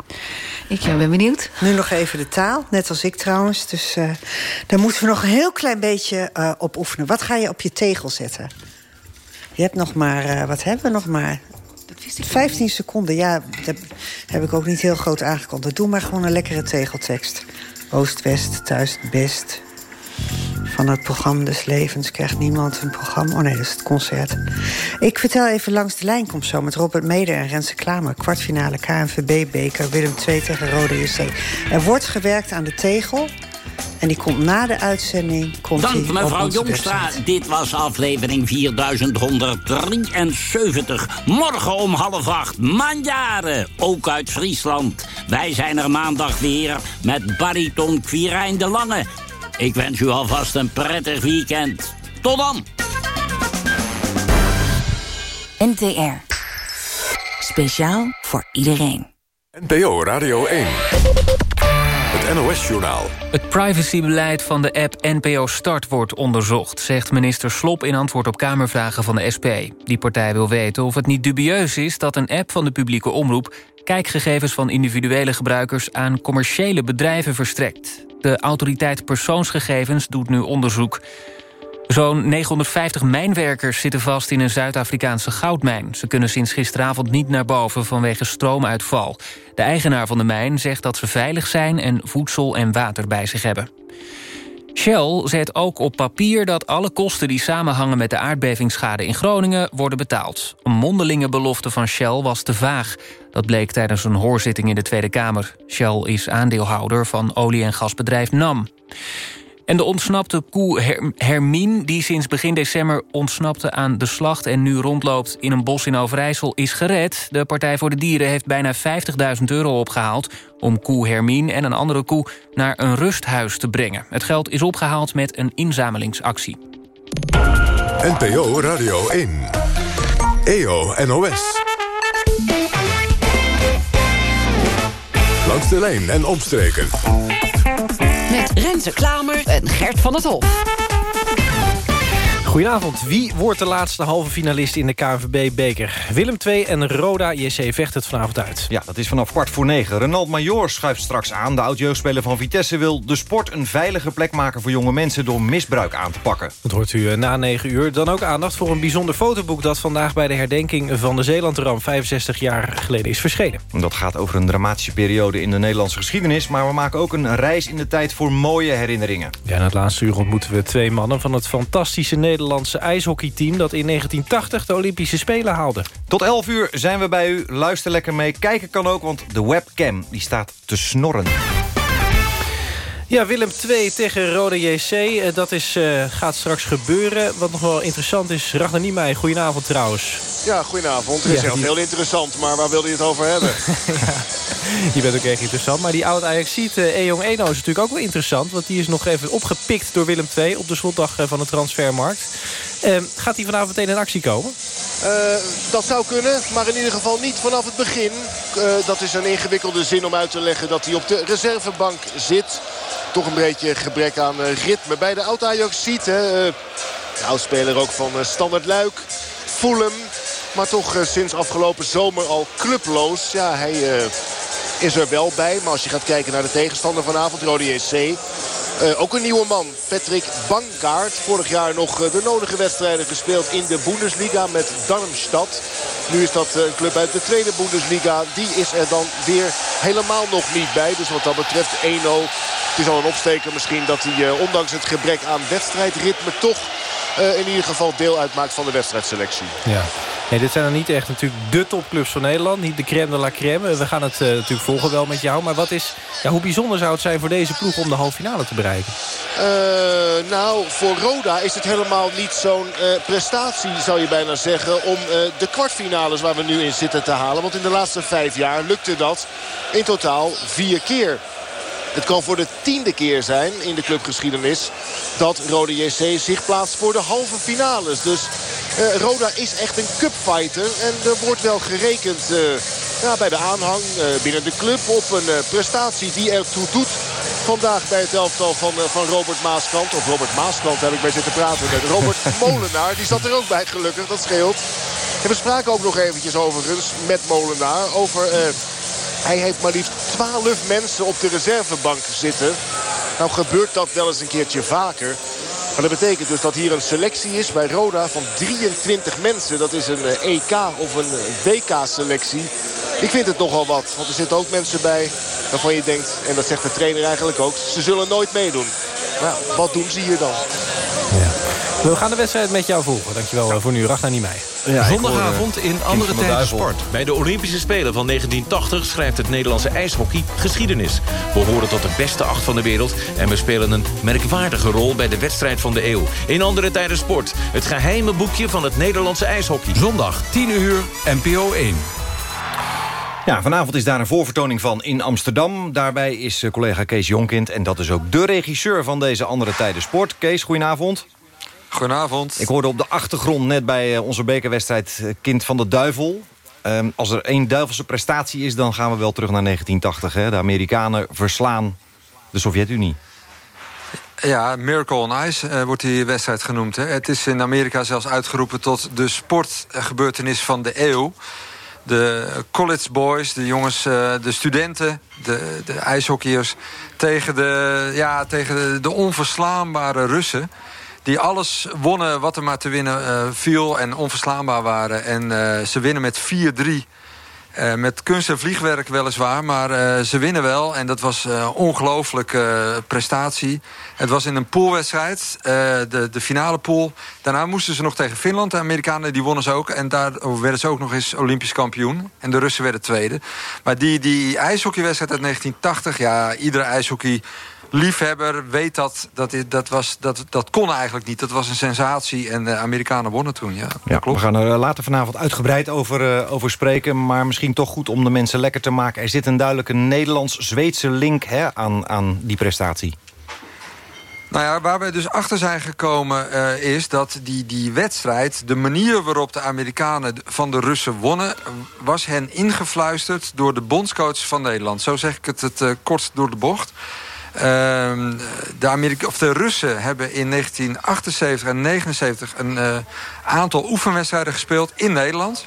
Ik ben benieuwd. Nu nog even de taal, net als ik trouwens. Dus uh, daar moeten we nog een heel klein beetje uh, op oefenen. Wat ga je op je tegel zetten? Je hebt nog maar, uh, wat hebben we nog maar? Dat wist ik 15 seconden, ja, dat heb ik ook niet heel groot aangekondigd. Doe maar gewoon een lekkere tegeltekst. Oost-West, thuis, best van het programma des levens krijgt niemand een programma. Oh nee, dat is het concert. Ik vertel even langs de lijn komt zo met Robert Meder en Renze Klamer. Kwartfinale KNVB-beker, Willem II tegen Rode JC. Er wordt gewerkt aan de tegel. En die komt na de uitzending. Komt Dank mevrouw Jongstra. Dit was aflevering 4173. Morgen om half acht. Manjaren, ook uit Friesland. Wij zijn er maandag weer met bariton Quirijn de Lange. Ik wens u alvast een prettig weekend. Tot dan! NTR. Speciaal voor iedereen. NPO Radio 1. Het. Het privacybeleid van de app NPO Start wordt onderzocht... zegt minister Slop in antwoord op Kamervragen van de SP. Die partij wil weten of het niet dubieus is... dat een app van de publieke omroep... kijkgegevens van individuele gebruikers... aan commerciële bedrijven verstrekt. De autoriteit persoonsgegevens doet nu onderzoek. Zo'n 950 mijnwerkers zitten vast in een Zuid-Afrikaanse goudmijn. Ze kunnen sinds gisteravond niet naar boven vanwege stroomuitval. De eigenaar van de mijn zegt dat ze veilig zijn... en voedsel en water bij zich hebben. Shell zet ook op papier dat alle kosten die samenhangen met de aardbevingsschade in Groningen worden betaald. Een mondelinge belofte van Shell was te vaag. Dat bleek tijdens een hoorzitting in de Tweede Kamer. Shell is aandeelhouder van olie- en gasbedrijf NAM. En de ontsnapte koe Her Hermine, die sinds begin december ontsnapte aan de slacht... en nu rondloopt in een bos in Overijssel, is gered. De Partij voor de Dieren heeft bijna 50.000 euro opgehaald... om koe Hermine en een andere koe naar een rusthuis te brengen. Het geld is opgehaald met een inzamelingsactie. NPO Radio 1. EO NOS. Langs de lijn en omstreken. Renze Klamer en Gert van het Hof. Goedenavond. Wie wordt de laatste halve finalist in de KNVB-beker? Willem II en Roda JC vecht het vanavond uit. Ja, dat is vanaf kwart voor negen. Renald Major schuift straks aan. De oud-jeugdspeler van Vitesse wil de sport een veilige plek maken... voor jonge mensen door misbruik aan te pakken. Dat hoort u eh, na negen uur. Dan ook aandacht voor een bijzonder fotoboek... dat vandaag bij de herdenking van de Zeelandram 65 jaar geleden is verschenen. Dat gaat over een dramatische periode in de Nederlandse geschiedenis... maar we maken ook een reis in de tijd voor mooie herinneringen. Ja, in het laatste uur ontmoeten we twee mannen van het fantastische Nederland Nederlandse ijshockeyteam... dat in 1980 de Olympische Spelen haalde. Tot 11 uur zijn we bij u. Luister lekker mee. Kijken kan ook, want de webcam die staat te snorren. Ja, Willem 2 tegen Rode JC. Eh, dat is, uh, gaat straks gebeuren. Wat nog wel interessant is, Ragnar Niemeyer. Goedenavond trouwens. Ja, goedenavond. Het is ja, heel interessant, maar waar wilde je het over hebben? ja, je bent ook echt interessant. Maar die oud Ajaxiet, uh, Ejong Eno, is natuurlijk ook wel interessant. Want die is nog even opgepikt door Willem 2 op de slotdag van de transfermarkt. Uh, gaat hij vanavond meteen in actie komen? Uh, dat zou kunnen, maar in ieder geval niet vanaf het begin. Uh, dat is een ingewikkelde zin om uit te leggen dat hij op de reservebank zit. Toch een beetje gebrek aan ritme bij de oud-Ajax ziet. Hè. oudspeler ook van Standard Luik. Fulham. Maar toch sinds afgelopen zomer al clubloos. Ja, hij is er wel bij. Maar als je gaat kijken naar de tegenstander vanavond, Rode JC... Uh, ook een nieuwe man, Patrick Bangaard. Vorig jaar nog uh, de nodige wedstrijden gespeeld in de Bundesliga met Darmstadt. Nu is dat uh, een club uit de tweede Bundesliga. Die is er dan weer helemaal nog niet bij. Dus wat dat betreft 1-0. Het is al een opsteker misschien dat hij ondanks het gebrek aan wedstrijdritme... toch in ieder geval deel uitmaakt van de wedstrijdselectie. Ja. Nee, dit zijn dan niet echt natuurlijk de topclubs van Nederland. Niet de crème de la crème. We gaan het uh, natuurlijk volgen wel met jou. Maar wat is, ja, hoe bijzonder zou het zijn voor deze ploeg om de halve finale te bereiken? Uh, nou, voor Roda is het helemaal niet zo'n uh, prestatie, zou je bijna zeggen... om de kwartfinales waar we nu in zitten te halen. Want in de laatste vijf jaar lukte dat in totaal vier keer. Het kan voor de tiende keer zijn in de clubgeschiedenis dat Rode JC zich plaatst voor de halve finales. Dus Eh, Roda is echt een cupfighter. En er wordt wel gerekend uh, ja, bij de aanhang uh, binnen de club op een prestatie die ertoe doet. Vandaag bij het elftal van, van Robert Maaskant. Of Robert Maaskant heb ik bij zitten praten met Robert Molenaar. Die zat er ook bij gelukkig, dat scheelt. En we spraken ook nog eventjes overigens met Molenaar over... hij heeft maar liefst 12 mensen op de reservebank zitten. Nou gebeurt dat wel eens een keertje vaker. Maar dat betekent dus dat hier een selectie is bij Roda van 23 mensen. Dat is een EK of een WK-selectie. Ik vind het nogal wat, want er zitten ook mensen bij waarvan je denkt... en dat zegt de trainer eigenlijk ook, ze zullen nooit meedoen. Nou, wat doen ze hier dan? We gaan de wedstrijd met jou volgen. Dankjewel ja. voor nu, Ragnar Niemeij. Ja, Zondagavond in Andere Tijden Sport. Bij de Olympische Spelen van 1980 schrijft het Nederlandse ijshockey geschiedenis. We horen tot de beste acht van de wereld... en we spelen een merkwaardige rol bij de wedstrijd van de eeuw. In Andere Tijden Sport, het geheime boekje van het Nederlandse ijshockey. Zondag, 10 uur, NPO 1. Ja, vanavond is daar een voorvertoning van in Amsterdam. Daarbij is eh, collega Kees Jonkind en dat is ook de regisseur van deze Andere Tijden Sport. Kees, goedenavond. Goedenavond. Ik hoorde op de achtergrond net bij eh, onze bekerwedstrijd eh, Kind van de Duivel. Um, als er één duivelse prestatie is, dan gaan we wel terug naar 1980. Hè? De Amerikanen verslaan de Sovjet-Unie. Ja, Miracle on Ice uh, wordt die wedstrijd genoemd. Hè. Het is in Amerika zelfs uitgeroepen tot de sportgebeurtenis van de eeuw. De college boys, de jongens, de studenten, de, de ijshockeyers... tegen de, ja, tegen de, de onverslaanbare Russen die alles wonnen wat er maar te winnen uh, viel en onverslaanbaar waren. En uh, ze winnen met 4-3. Uh, met kunst en vliegwerk weliswaar, maar ze winnen wel. En dat was een ongelooflijke prestatie. Het was in een poolwedstrijd, de, de finale pool. Daarna moesten ze nog tegen Finland. De Amerikanen die wonnen ze ook. En daar werden ze ook nog eens Olympisch kampioen. En de Russen werden tweede. Maar die, die ijshockeywedstrijd uit 1980... ja, iedere ijshockey liefhebber weet dat dat, dat, was, dat dat kon eigenlijk niet. Dat was een sensatie en de Amerikanen wonnen toen. Ja, ja klopt. We gaan er later vanavond uitgebreid over, uh, over spreken. Maar misschien toch goed om de mensen lekker te maken. Er zit een duidelijke Nederlands-Zweedse link hè, aan, aan die prestatie. Nou ja, waar wij dus achter zijn gekomen uh, is dat die, die wedstrijd... de manier waarop de Amerikanen van de Russen wonnen... was hen ingefluisterd door de bondscoach van Nederland. Zo zeg ik het, het uh, kort door de bocht. Ehm, de, Amerika of de Russen hebben in 1978 en 1979 een uh, aantal oefenwedstrijden gespeeld in Nederland.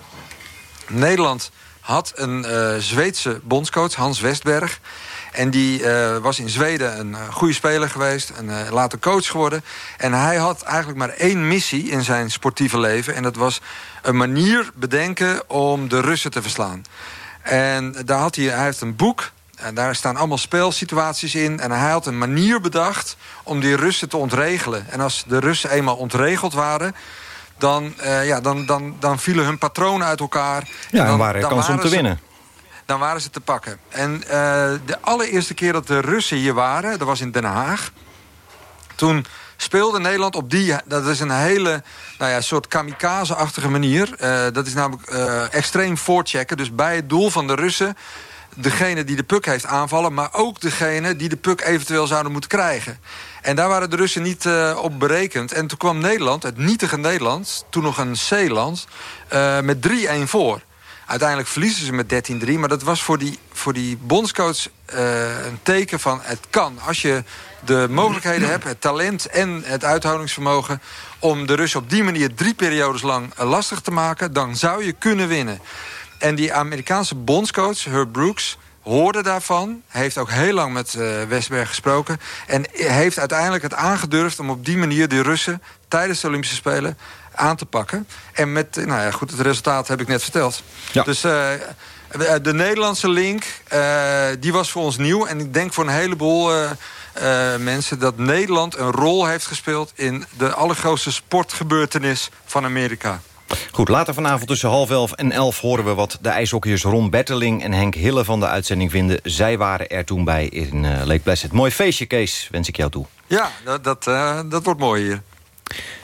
Nederland had een uh, Zweedse bondscoach, Hans Westberg. En die uh, was in Zweden een goede speler geweest. En later coach geworden. En hij had eigenlijk maar één missie in zijn sportieve leven. En dat was een manier bedenken om de Russen te verslaan. En daar had hij, hij heeft een boek en daar staan allemaal speelsituaties in. En hij had een manier bedacht om die Russen te ontregelen. En als de Russen eenmaal ontregeld waren... dan, uh, ja, dan, dan, dan vielen hun patronen uit elkaar. Ja, en, dan, waren er kans om te winnen. Dan waren ze te pakken. En uh, de allereerste keer dat de Russen hier waren... dat was in Den Haag. Toen speelde Nederland op die... dat is een hele nou ja, soort kamikaze-achtige manier. Uh, dat is namelijk extreem voorchecken. Dus bij het doel van de Russen degene die de puk heeft aanvallen... maar ook degene die de puk eventueel zouden moeten krijgen. En daar waren de Russen niet uh, op berekend. En toen kwam Nederland, het nietige Nederland... toen nog een Zeeland, uh, met 3-1 voor. Uiteindelijk verliezen ze met 13-3. Maar dat was voor die, voor die bondscoach uh, een teken van het kan. Als je de mogelijkheden hebt, het talent en het uithoudingsvermogen... om de Russen op die manier drie periodes lang lastig te maken... dan zou je kunnen winnen. En die Amerikaanse bondscoach, Herb Brooks hoorde daarvan. Heeft ook heel lang met uh, Westberg gesproken. En heeft uiteindelijk het aangedurfd om op die manier de Russen... tijdens de Olympische Spelen aan te pakken. En met, nou ja, goed, het resultaat heb ik net verteld. Ja. Dus uh, de Nederlandse link, uh, die was voor ons nieuw. En ik denk voor een heleboel mensen... dat Nederland een rol heeft gespeeld... in de allergrootste sportgebeurtenis van Amerika. Goed, later vanavond tussen half elf en elf horen we wat de ijshockeyers Ron Berteling en Henk Hille van de uitzending vinden. Zij waren er toen bij in uh, Lake Placid. Mooi feestje, Kees, wens ik jou toe. Ja, dat, dat, dat wordt mooi hier.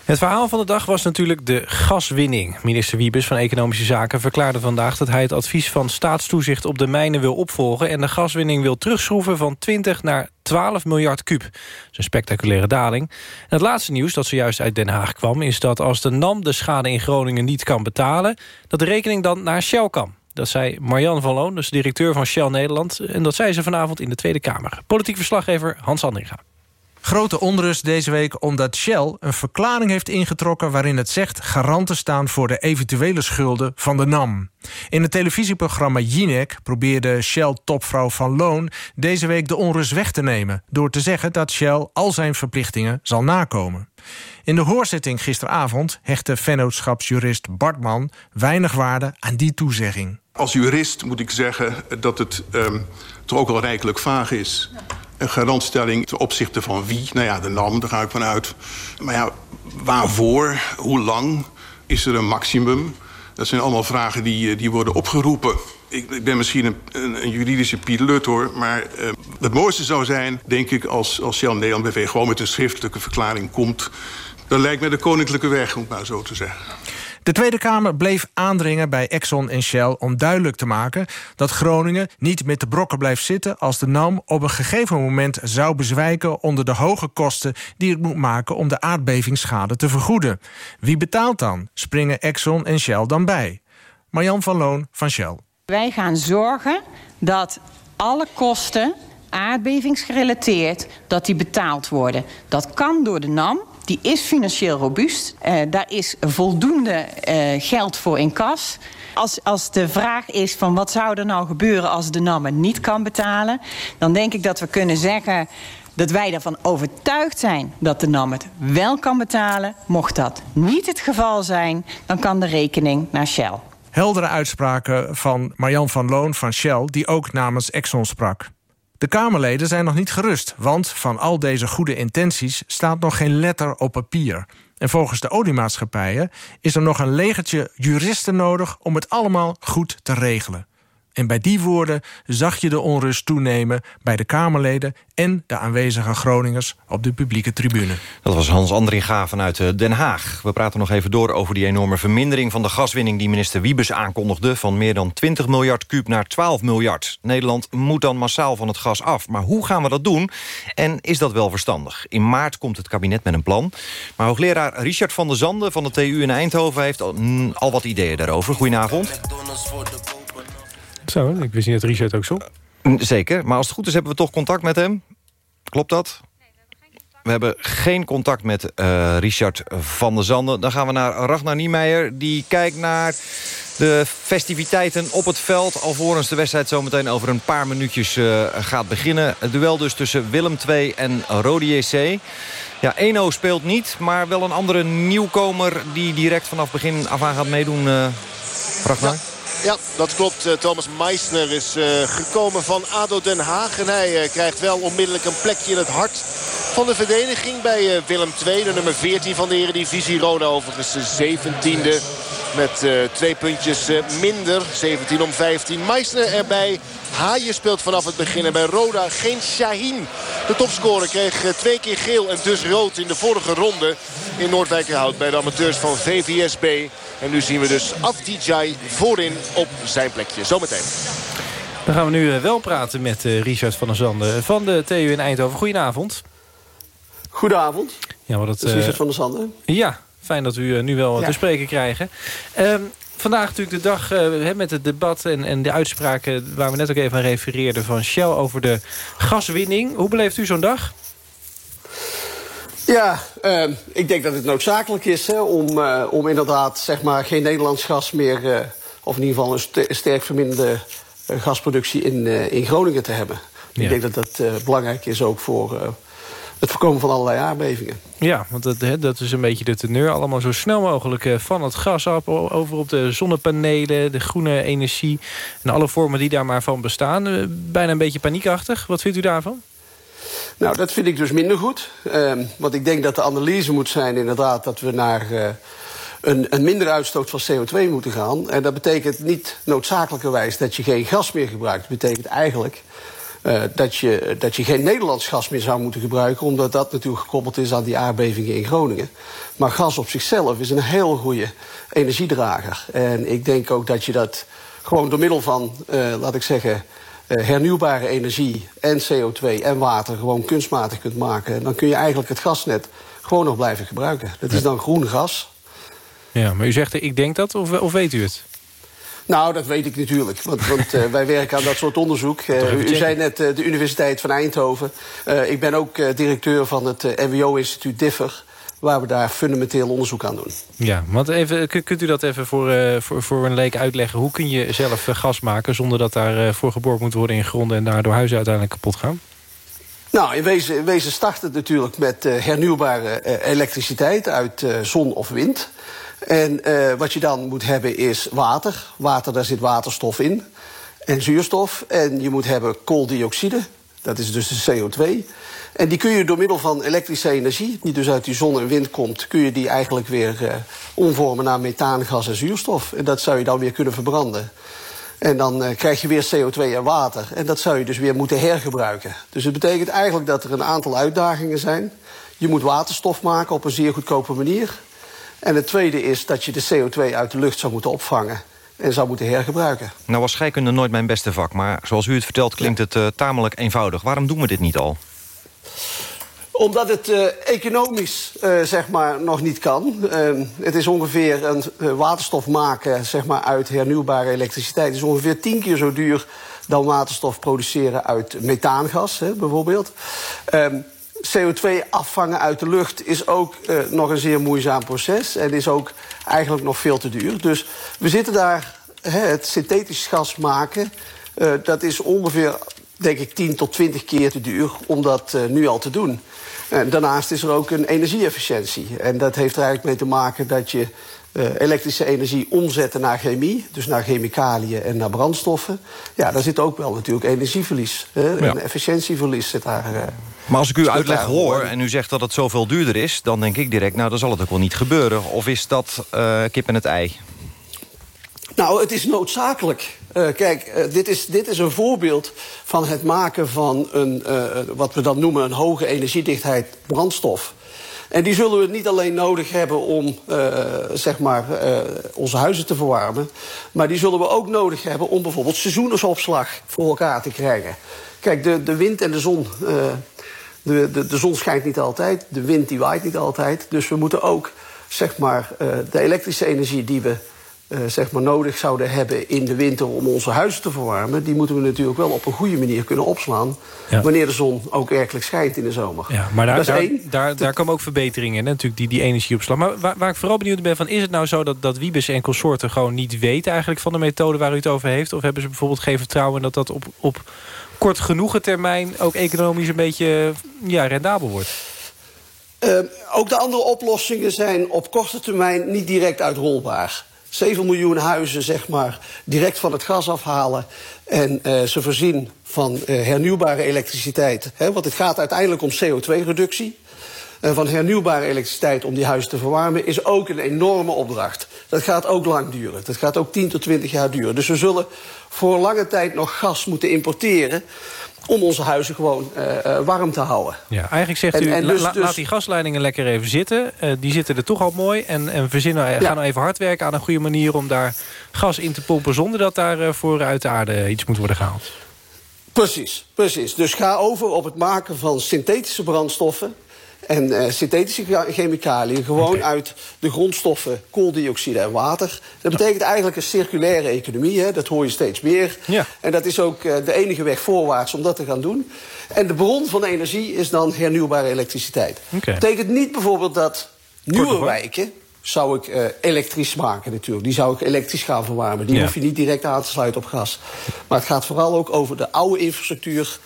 Het verhaal van de dag was natuurlijk de gaswinning. Minister Wiebes van Economische Zaken verklaarde vandaag... dat hij het advies van staatstoezicht op de mijnen wil opvolgen... en de gaswinning wil terugschroeven van 20 naar 12 miljard kuub. Dat is een spectaculaire daling. Het laatste nieuws dat zojuist uit Den Haag kwam... is dat als de NAM de schade in Groningen niet kan betalen... dat de rekening dan naar Shell kan. Dat zei Marianne van Loon, dus directeur van Shell Nederland. En dat zei ze vanavond in de Tweede Kamer. Politiek verslaggever Hans Andringa. Grote onrust deze week omdat Shell een verklaring heeft ingetrokken... waarin het zegt garant te staan voor de eventuele schulden van de NAM. In het televisieprogramma Jinek probeerde Shell-topvrouw Van Loon... deze week de onrust weg te nemen... door te zeggen dat Shell al zijn verplichtingen zal nakomen. In de hoorzitting gisteravond hechtte vennootschapsjurist Bartman... weinig waarde aan die toezegging. Als jurist moet ik zeggen dat het um, toch ook wel rijkelijk vaag is een garantstelling ten opzichte van wie? Nou ja, de NAM, daar ga ik vanuit. Maar ja, waarvoor? Hoe lang? Is er een maximum? Dat zijn allemaal vragen die, eh, die worden opgeroepen. Ik, ben misschien een, een, juridische piloot hoor, maar uh, het mooiste zou zijn, denk ik, als, als Shell Nederland BV gewoon met een schriftelijke verklaring komt. Dat lijkt me de koninklijke weg, om het maar zo te zeggen. De Tweede Kamer bleef aandringen bij Exxon en Shell om duidelijk te maken dat Groningen niet met de brokken blijft zitten als de NAM op een gegeven moment zou bezwijken onder de hoge kosten die het moet maken om de aardbevingsschade te vergoeden. Wie betaalt dan? Springen Exxon en Shell dan bij? Marjan van Loon van Shell. Wij gaan zorgen dat alle kosten aardbevingsgerelateerd dat die betaald worden. Dat kan door de NAM die is financieel robuust. Uh, daar is voldoende uh, geld voor in kas. Als, als de vraag is van wat zou er nou gebeuren als de NAM het niet kan betalen... dan denk ik dat we kunnen zeggen dat wij ervan overtuigd zijn dat de NAM het wel kan betalen. Mocht dat niet het geval zijn, dan kan de rekening naar Shell. Heldere uitspraken van Marjan van Loon van Shell... die ook namens Exxon sprak. De Kamerleden zijn nog niet gerust, want van al deze goede intenties staat nog geen letter op papier. En volgens de oliemaatschappijen is er nog een legertje juristen nodig om het allemaal goed te regelen. En bij die woorden zag je de onrust toenemen bij de Kamerleden en de aanwezige Groningers op de publieke tribune. Dat was Hans Andringa vanuit eh, Den Haag. We praten nog even door over die enorme vermindering van de gaswinning... die minister Wiebes aankondigde van meer dan 20 miljard kuub naar 12 miljard. Nederland moet dan massaal van het gas af. Maar hoe gaan we dat doen? En is dat wel verstandig? In maart komt het kabinet met een plan. Maar hoogleraar Richard van der Zanden van de TU in Eindhoven... heeft al, mm, al wat ideeën daarover. Goedenavond. Zo, ik wist niet dat Richard ook zo. Zeker, maar als het goed is hebben we toch contact met hem. Klopt dat? We hebben geen contact met uh, Richard van der Zanden. Dan gaan we naar Ragnar Niemeyer. Die kijkt naar de festiviteiten op het veld... alvorens de wedstrijd zometeen over een paar minuutjes uh, gaat beginnen. Het duel dus tussen Willem II en Rode JC. Ja, Eno speelt niet, maar wel een andere nieuwkomer... die direct vanaf begin af aan gaat meedoen, uh, Ragnar. Ja, dat klopt. Eh, Thomas Meissner is uh, gekomen van ADO Den Haag. En hij uh, krijgt wel onmiddellijk een plekje in het hart van de verdediging bij Willem II. De nummer 14 van de Eredivisie. Roda overigens de 17e. Met twee puntjes minder. 17 om 15. Meissner erbij. Haaien speelt vanaf het begin. En bij Roda geen Shaheen. De topscorer kreeg twee keer geel en dus rood in de vorige ronde. In Noordwijkerhout bij de amateurs van VVSB. En nu zien we dus Afdijay voorin op zijn plekje. Zometeen. Dan gaan we nu wel praten met Richard van der Zanden van de TU in Eindhoven. Goedenavond. Goedenavond. Ja, maar dat, dat is Richard van der Zanden. Ja, fijn dat we u nu wel ja. te spreken krijgen. Um, vandaag natuurlijk de dag uh, met het debat en, en de uitspraken... waar we net ook even aan refereerden van Shell over de gaswinning. Hoe beleeft u zo'n dag? Ja, uh, ik denk dat het noodzakelijk is hè, om, uh, om inderdaad zeg maar, geen Nederlands gas meer... Uh, of in ieder geval een st sterk verminderde gasproductie in, in Groningen te hebben. Ja. Ik denk dat dat belangrijk is ook voor het voorkomen van allerlei aardbevingen. Ja, want dat, hè, dat is een beetje de teneur. Allemaal zo snel mogelijk van het gas af, over op de zonnepanelen, de groene energie... en alle vormen die daar maar van bestaan. bijna een beetje paniekachtig. Wat vindt u daarvan? Nou, dat vind ik dus minder goed. Um, want ik denk dat de analyse moet zijn inderdaad dat we naar uh, een, een minder uitstoot van CO2 moeten gaan. En dat betekent niet noodzakelijkerwijs dat je geen gas meer gebruikt. Dat betekent eigenlijk eh, dat, je, dat je geen Nederlands gas meer zou moeten gebruiken... omdat dat natuurlijk gekoppeld is aan die aardbevingen in Groningen. Maar gas op zichzelf is een heel goede energiedrager. En ik denk ook dat je dat gewoon door middel van, uh, laat ik zeggen... Uh, hernieuwbare energie en CO2 en water gewoon kunstmatig kunt maken... En dan kun je eigenlijk het gasnet gewoon nog blijven gebruiken. Dat is dan groen gas. Ja, maar u zegt, ik denk dat, of, of weet u het? Nou, dat weet ik natuurlijk. Want, want uh, wij werken aan dat soort onderzoek. Uh, u, zei net uh, de Universiteit van Eindhoven. ik ben ook directeur van het MWO-instituut DIFFER waar we daar fundamenteel onderzoek aan doen. Ja, want even, kunt u dat even voor, uh, voor, voor een leek uitleggen? Hoe kun je zelf uh, gas maken zonder dat daar uh, voor geboord moet worden in gronden... en daardoor huizen uiteindelijk kapot gaan? Nou, in wezen, in wezen start het natuurlijk met hernieuwbare elektriciteit uit zon of wind. En wat je dan moet hebben is water. Water, daar zit waterstof in. En zuurstof. En je moet hebben kooldioxide. Dat is dus de CO2. En die kun je door middel van elektrische energie, die dus uit die zon en wind komt, kun je die eigenlijk weer uh, omvormen naar methaangas en zuurstof. En dat zou je dan weer kunnen verbranden. En dan uh, krijg je weer CO2 en water. En dat zou je dus weer moeten hergebruiken. Dus het betekent eigenlijk dat er een aantal uitdagingen zijn. Je moet waterstof maken op een zeer goedkope manier. En het tweede is dat je de CO2 uit de lucht zou moeten opvangen en zou moeten hergebruiken. Nou was scheikunde nooit mijn beste vak, maar zoals u het vertelt klinkt het uh, tamelijk eenvoudig. Waarom doen we dit niet al? Omdat het uh, economisch uh, zeg maar, nog niet kan. Uh, het is ongeveer een waterstof maken zeg maar, uit hernieuwbare elektriciteit. Is ongeveer tien keer zo duur dan waterstof produceren uit methaangas, hè, bijvoorbeeld. Ehm, CO2 afvangen uit de lucht is ook nog een zeer moeizaam proces. En is ook eigenlijk nog veel te duur. Dus we zitten daar, hè, het synthetisch gas maken... dat is ongeveer denk ik 10 tot 20 keer te duur om dat uh, nu al te doen. En daarnaast is er ook een energieefficiëntie. En dat heeft er eigenlijk mee te maken dat je uh, elektrische energie omzetten naar chemie. Dus naar chemicaliën en naar brandstoffen. Ja, daar zit ook wel natuurlijk energieverlies. Hè? Ja. Efficiëntieverlies zit daar... Uh, maar als ik u uitleg hoor en u zegt dat het zoveel duurder is... dan denk ik direct, nou dan zal het ook wel niet gebeuren. Of is dat kip en het ei? Nou, het is noodzakelijk. Uh, kijk, uh, dit, is, dit is een voorbeeld van het maken van een, uh, wat we dan noemen een hoge energiedichtheid brandstof. En die zullen we niet alleen nodig hebben om zeg maar, onze huizen te verwarmen. Maar die zullen we ook nodig hebben om bijvoorbeeld seizoensopslag voor elkaar te krijgen. Kijk, de, de wind en de zon. De, de, de zon schijnt niet altijd, de wind die waait niet altijd. Dus we moeten ook zeg maar, de elektrische energie die we zeg maar nodig zouden hebben in de winter om onze huizen te verwarmen... die moeten we natuurlijk wel op een goede manier kunnen opslaan... Ja. wanneer de zon ook werkelijk schijnt in de zomer. Ja, maar daar, daar, daar, daar, komen ook verbeteringen in, natuurlijk, die, die energieopslag. Maar waar, waar, ik vooral benieuwd ben van... is het nou zo dat, dat Wiebes en consorten gewoon niet weten eigenlijk van de methode waar u het over heeft? Of hebben ze bijvoorbeeld geen vertrouwen dat dat op, op kort genoegen termijn... ook economisch een beetje ja, rendabel wordt? Uh, ook de andere oplossingen zijn op korte termijn niet direct uitrolbaar. 7 miljoen huizen zeg maar, direct van het gas afhalen... en uh, ze voorzien van uh, hernieuwbare elektriciteit. Hè, want het gaat uiteindelijk om CO2-reductie. Uh, van hernieuwbare elektriciteit om die huizen te verwarmen... is ook een enorme opdracht. Dat gaat ook lang duren. Dat gaat ook 10 tot 20 jaar duren. Dus we zullen voor lange tijd nog gas moeten importeren om onze huizen gewoon uh, uh, warm te houden. Ja, eigenlijk zegt en, u, en dus, la, dus... laat die gasleidingen lekker even zitten. Uh, die zitten er toch al mooi. En, en verzinnen, ja. gaan nou even hard werken aan een goede manier... om daar gas in te pompen zonder dat daar voor uit de aarde iets moet worden gehaald. Precies, precies. Dus ga over op het maken van synthetische brandstoffen en uh, synthetische chemicaliën gewoon okay. uit de grondstoffen kooldioxide en water. Dat betekent eigenlijk een circulaire economie, hè? dat hoor je steeds meer. Ja. En dat is ook uh, de enige weg voorwaarts om dat te gaan doen. En de bron van energie is dan hernieuwbare elektriciteit. Okay. Dat betekent niet bijvoorbeeld dat nieuwe wijken zou ik uh, elektrisch maken natuurlijk. Die zou ik elektrisch gaan verwarmen. Die ja. hoef je niet direct aan te sluiten op gas. Maar het gaat vooral ook over de oude infrastructuur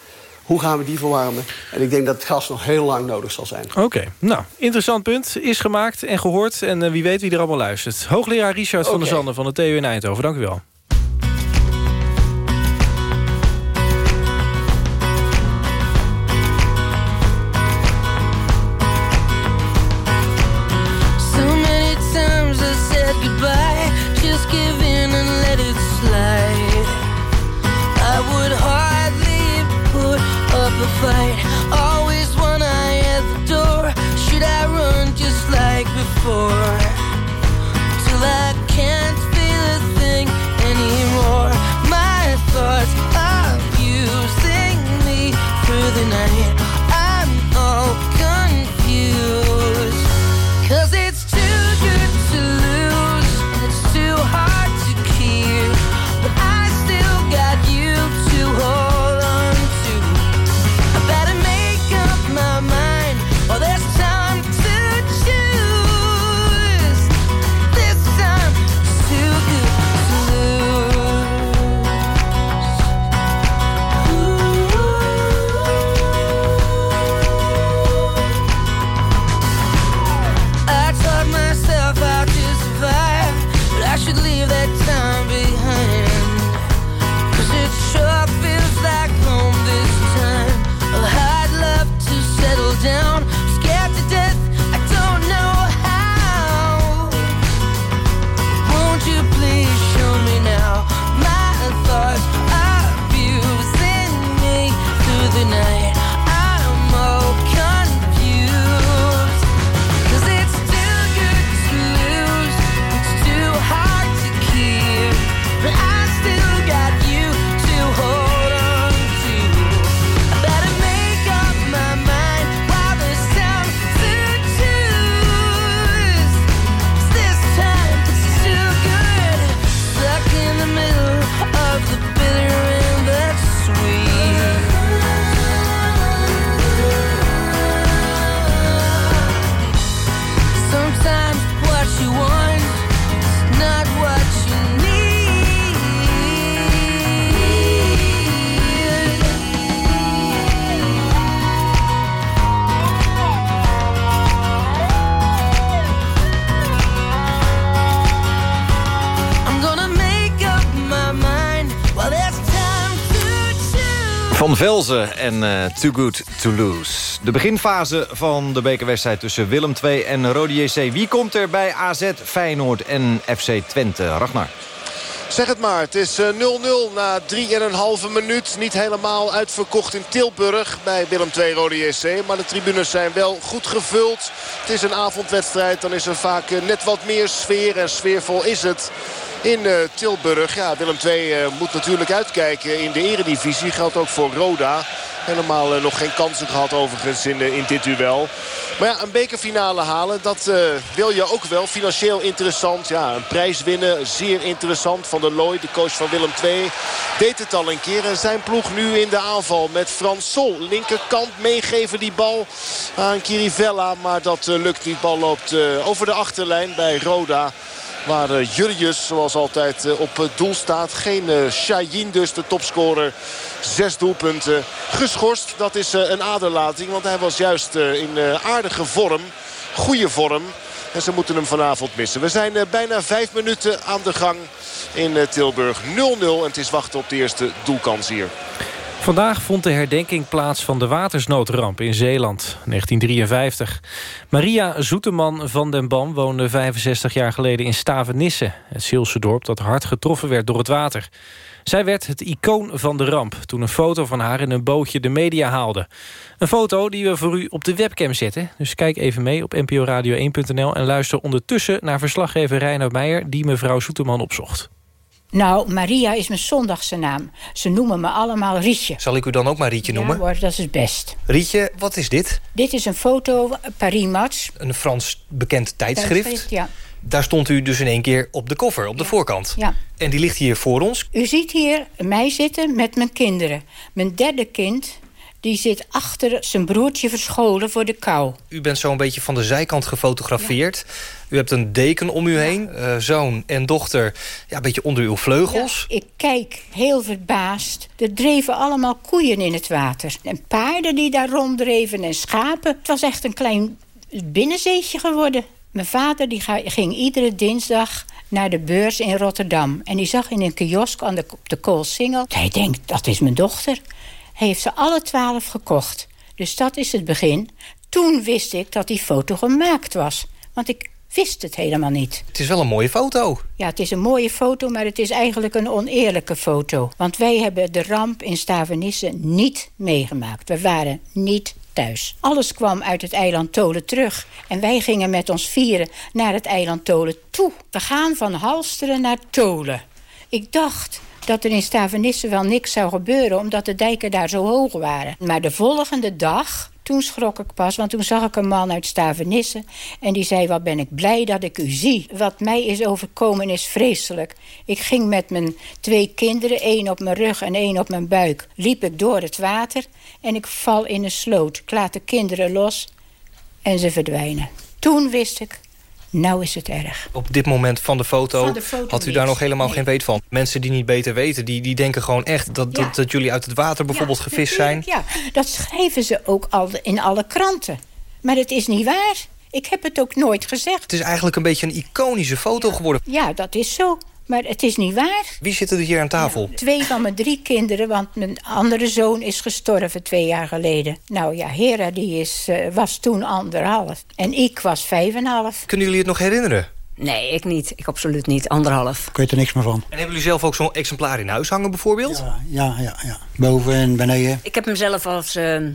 hoe gaan we die verwarmen? En ik denk dat het gas nog heel lang nodig zal zijn. Oké, okay. nou, interessant punt. Is gemaakt en gehoord. En uh, wie weet wie er allemaal luistert. Hoogleraar Richard okay. van der Zanden van de TU in Eindhoven. Dank u wel. En uh, Too Good To Lose. De beginfase van de bekerwedstrijd tussen Willem II en Rode JC. Wie komt er bij AZ, Feyenoord en FC Twente? Ragnar. Zeg het maar, het is 0-0 eh, na 3,5 minuut. Niet helemaal uitverkocht in Tilburg bij Willem II Rode JC. Maar de tribunes zijn wel goed gevuld. Het is een avondwedstrijd, dan is er vaak eh, net wat meer sfeer. En sfeervol is het in uh, Tilburg. Ja, Willem II uh, moet natuurlijk uitkijken in de eredivisie. Geldt ook voor Roda. Helemaal uh, nog geen kansen gehad overigens in, in dit duel. Maar ja, een bekerfinale halen, dat wil je ook wel. Financieel interessant. Ja, een prijs winnen, zeer interessant. Van der Looy, de coach van Willem II, deed het al een keer. En zijn ploeg nu in de aanval met Frans Sol. Linkerkant meegeven die bal aan Kirivella. Maar dat lukt niet. Bal loopt over de achterlijn bij Roda. Waar uh, Jurrius zoals altijd uh, op doel staat. Geen uh, Shayin dus, de topscorer. Zes doelpunten geschorst. Dat is een aderlating. Want hij was juist in aardige vorm. Goede vorm. En ze moeten hem vanavond missen. We zijn bijna vijf minuten aan de gang in Tilburg. 0-0 en het is wachten op de eerste doelkans hier. Vandaag vond de herdenking plaats van de watersnoodramp in Zeeland, 1953. Maria Zoeteman van den Bam woonde 65 jaar geleden in Stavenisse... het Zeelse dorp dat hard getroffen werd door het water. Zij werd het icoon van de ramp toen een foto van haar in een bootje de media haalde. Een foto die we voor u op de webcam zetten. Dus kijk even mee op nporadio1.nl en luister ondertussen naar verslaggever Reinoud Meijer... die mevrouw Zoeteman opzocht. Nou, Maria is mijn zondagse naam. Ze noemen me allemaal Rietje. Zal ik u dan ook maar Rietje noemen? Ja hoor, dat is het best. Rietje, wat is dit? Dit is een foto, Paris Match. Een Frans bekend tijdschrift. tijdschrift ja. Daar stond u dus in één keer op de koffer, op de voorkant. Ja. En die ligt hier voor ons. U ziet hier mij zitten met mijn kinderen. Mijn derde kind, die zit achter zijn broertje verscholen voor de kou. U bent zo'n beetje van de zijkant gefotografeerd. U hebt een deken om u heen, uh, zoon en dochter ja, een beetje onder uw vleugels. Ja, ik kijk heel verbaasd. Er dreven allemaal koeien in het water. En paarden die daar ronddreven en schapen. Het was echt een klein binnenzeetje geworden. Mijn vader die ging iedere dinsdag naar de beurs in Rotterdam. En die zag in een kiosk aan de, op de Koolsingel. Hij denkt, dat is mijn dochter. Heeft ze alle twaalf gekocht. Dus dat is het begin. Toen wist ik dat die foto gemaakt was. Want ik wist het helemaal niet. Het is wel een mooie foto. Ja, het is een mooie foto, maar het is eigenlijk een oneerlijke foto. Want wij hebben de ramp in Stavenisse niet meegemaakt. We waren niet thuis. Alles kwam uit het eiland Tolen terug. En wij gingen met ons vieren naar het eiland Tolen toe. We gaan van Halsteren naar Tolen. Ik dacht, dat er in Stavenisse wel niks zou gebeuren... omdat de dijken daar zo hoog waren. Maar de volgende dag, toen schrok ik pas, want toen zag ik een man uit Stavenisse... en die zei, wat ben ik blij dat ik u zie. Wat mij is overkomen is vreselijk. Ik ging met mijn twee kinderen, één op mijn rug en één op mijn buik... liep ik door het water en ik val in een sloot. Ik laat de kinderen los en ze verdwijnen. Toen wist ik, nou is het erg. Op dit moment van de foto, had u daar nog helemaal geen weet van. Mensen die niet beter weten, die, die denken gewoon echt... Dat, dat, dat, jullie uit het water bijvoorbeeld gevist zijn. Ja, dat schrijven ze ook al in alle kranten. Maar het is niet waar. Ik heb het ook nooit gezegd. Het is eigenlijk een beetje een iconische foto geworden. Ja, dat is zo. Maar het is niet waar. Wie zitten er hier aan tafel? twee van mijn drie kinderen, want mijn andere zoon is gestorven twee jaar geleden. Nou ja, Hera die is, uh, was toen anderhalf. En ik was vijf en half. Kunnen jullie het nog herinneren? Nee, ik niet. Ik absoluut niet. Anderhalf. Ik weet er niks meer van. En hebben jullie zelf ook zo'n exemplaar in huis hangen bijvoorbeeld? Ja, ja, ja. ja. Boven en beneden. Ik heb hem zelf als... Uh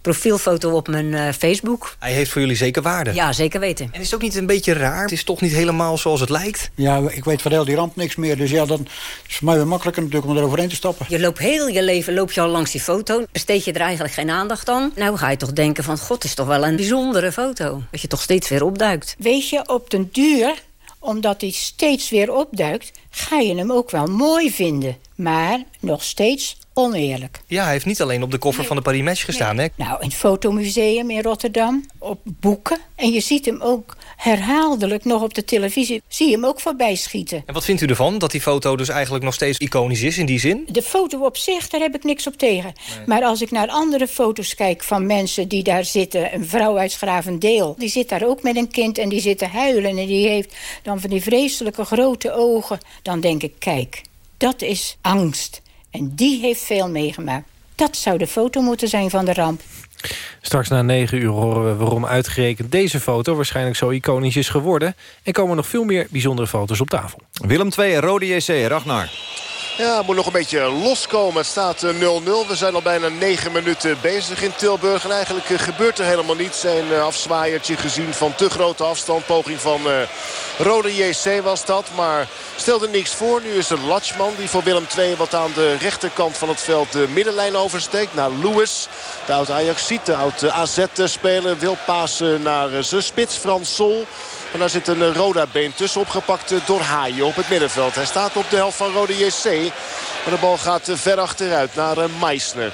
profielfoto op mijn uh, Facebook. Hij heeft voor jullie zeker waarde? Ja, zeker weten. En is het ook niet een beetje raar? Het is toch niet helemaal zoals het lijkt? Ja, ik weet van heel die ramp niks meer. Dus ja, dan is het voor mij wel makkelijker natuurlijk om eroverheen te stappen. Je loopt heel je leven loop je al langs die foto. Besteed je er eigenlijk geen aandacht aan. Nou ga je toch denken van... God, is toch wel een bijzondere foto. Dat je toch steeds weer opduikt. Weet je, op den duur omdat hij steeds weer opduikt, ga je hem ook wel mooi vinden. Maar nog steeds oneerlijk. Ja, hij heeft niet alleen op de koffer van de Paris Match gestaan, hè? Nou, in het fotomuseum in Rotterdam, op boeken. En je ziet hem ook herhaaldelijk nog op de televisie. Zie je hem ook voorbij schieten. En wat vindt u ervan, dat die foto dus eigenlijk nog steeds iconisch is in die zin? De foto op zich, daar heb ik niks op tegen. Maar als ik naar andere foto's kijk van mensen die daar zitten... een vrouw uit Schravendeel, die zit daar ook met een kind... en die zit te huilen en die heeft dan van die vreselijke grote ogen... dan denk ik, kijk, dat is angst. En die heeft veel meegemaakt. Dat zou de foto moeten zijn van de ramp. Straks na negen uur horen we waarom uitgerekend deze foto... waarschijnlijk zo iconisch is geworden. En komen nog veel meer bijzondere foto's op tafel. Willem 2, Rode JC, Ragnar. Ja, moet nog een beetje loskomen. Het staat 0-0. We zijn al bijna 9 minuten bezig in Tilburg. En eigenlijk gebeurt er helemaal niets. Een afzwaaiertje gezien van te grote afstand. Poging van uh, Rode JC was dat. Maar stelde niks voor. Nu is het Latchman die voor Willem II wat aan de rechterkant van het veld de middenlijn oversteekt. Naar Lewis. De oud Ajax ziet de oud AZ-speler. Wil pasen naar zijn spits Frans Sol. En daar zit een Roda-been tussen opgepakt door Haaien op het middenveld. Hij staat op de helft van Rode JC. Maar de bal gaat ver achteruit naar Meisner.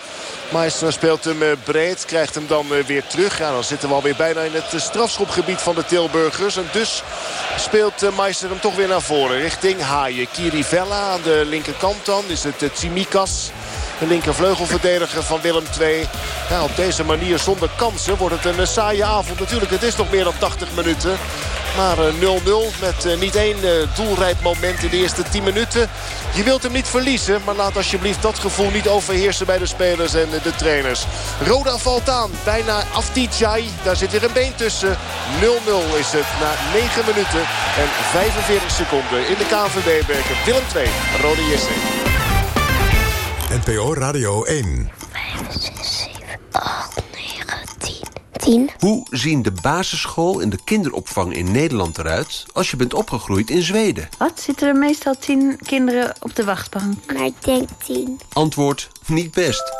Meisner speelt hem breed, krijgt hem dan weer terug. Ja, dan zitten we alweer bijna in het strafschopgebied van de Tilburgers. En dus speelt Meisner hem toch weer naar voren richting Haaien. Kirivella aan de linkerkant dan is het Tsimikas. De linkervleugelverdediger van Willem II. Ja, op deze manier zonder kansen wordt het een saaie avond. Natuurlijk, het is nog meer dan 80 minuten. Maar 0-0 met niet één doelrijp moment in de eerste 10 minuten. Je wilt hem niet verliezen, maar laat alsjeblieft dat gevoel niet overheersen bij de spelers en de trainers. Roda valt aan, bijna Aftijai. Daar zit weer een been tussen. 0-0 is het na 9 minuten en 45 seconden in de KNVB-beker. Willem 2, Rode JC. NPO Radio 1. 5, 6, 7, 8, 9, 10. 10. Hoe zien de basisschool en de kinderopvang in Nederland eruit... als je bent opgegroeid in Zweden? Wat? Zitten er meestal tien kinderen op de wachtbank? Maar ik denk 10. Antwoord, niet best.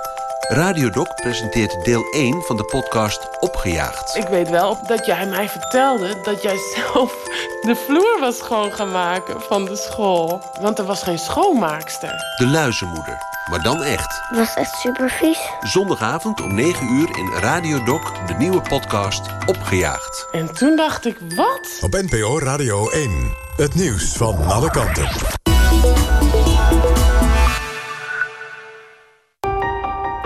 Radiodoc presenteert deel 1 van de podcast Opgejaagd. Ik weet wel dat jij mij vertelde dat jij zelf de vloer was schoon gaan maken van de school. Want er was geen schoonmaakster. De luizenmoeder, maar dan echt. Het was echt super vies. Zondagavond om 9 uur in Radiodoc, de nieuwe podcast Opgejaagd. En toen dacht ik, wat? Op NPO Radio 1. Het nieuws van alle kanten.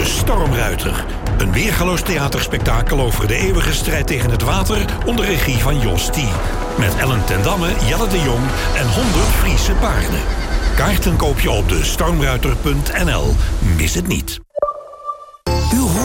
De Stormruiter. Een weergaloos theaterspektakel over de eeuwige strijd tegen het water... onder regie van Jos T. Met Ellen ten Damme, Jelle de Jong en 100 Friese paarden. Kaarten koop je op de stormruiter.nl. Mis het niet.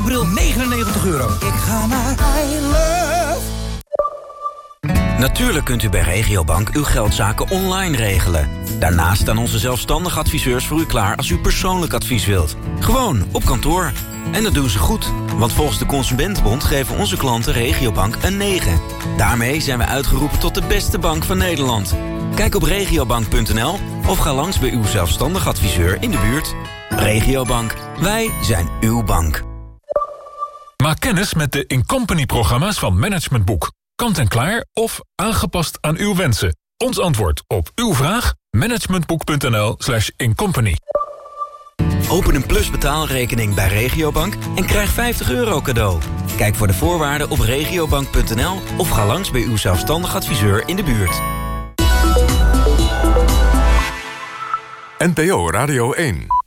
Bril, 99 euro. Ik ga naar iLove. Natuurlijk kunt u bij Regiobank uw geldzaken online regelen. Daarnaast staan onze zelfstandige adviseurs voor u klaar als u persoonlijk advies wilt. Gewoon op kantoor. En dat doen ze goed, want volgens de Consumentenbond geven onze klanten Regiobank een 9. Daarmee zijn we uitgeroepen tot de beste bank van Nederland. Kijk op regiobank.nl of ga langs bij uw zelfstandig adviseur in de buurt. Regiobank, wij zijn uw bank. Maak kennis met de Incompany-programma's van Management Boek. Kant en klaar of aangepast aan uw wensen. Ons antwoord op uw vraag? managementboek.nl slash incompany. Open een Plus betaalrekening bij Regiobank en krijg 50 euro cadeau. Kijk voor de voorwaarden op regiobank.nl of ga langs bij uw zelfstandig adviseur in de buurt. NPO Radio 1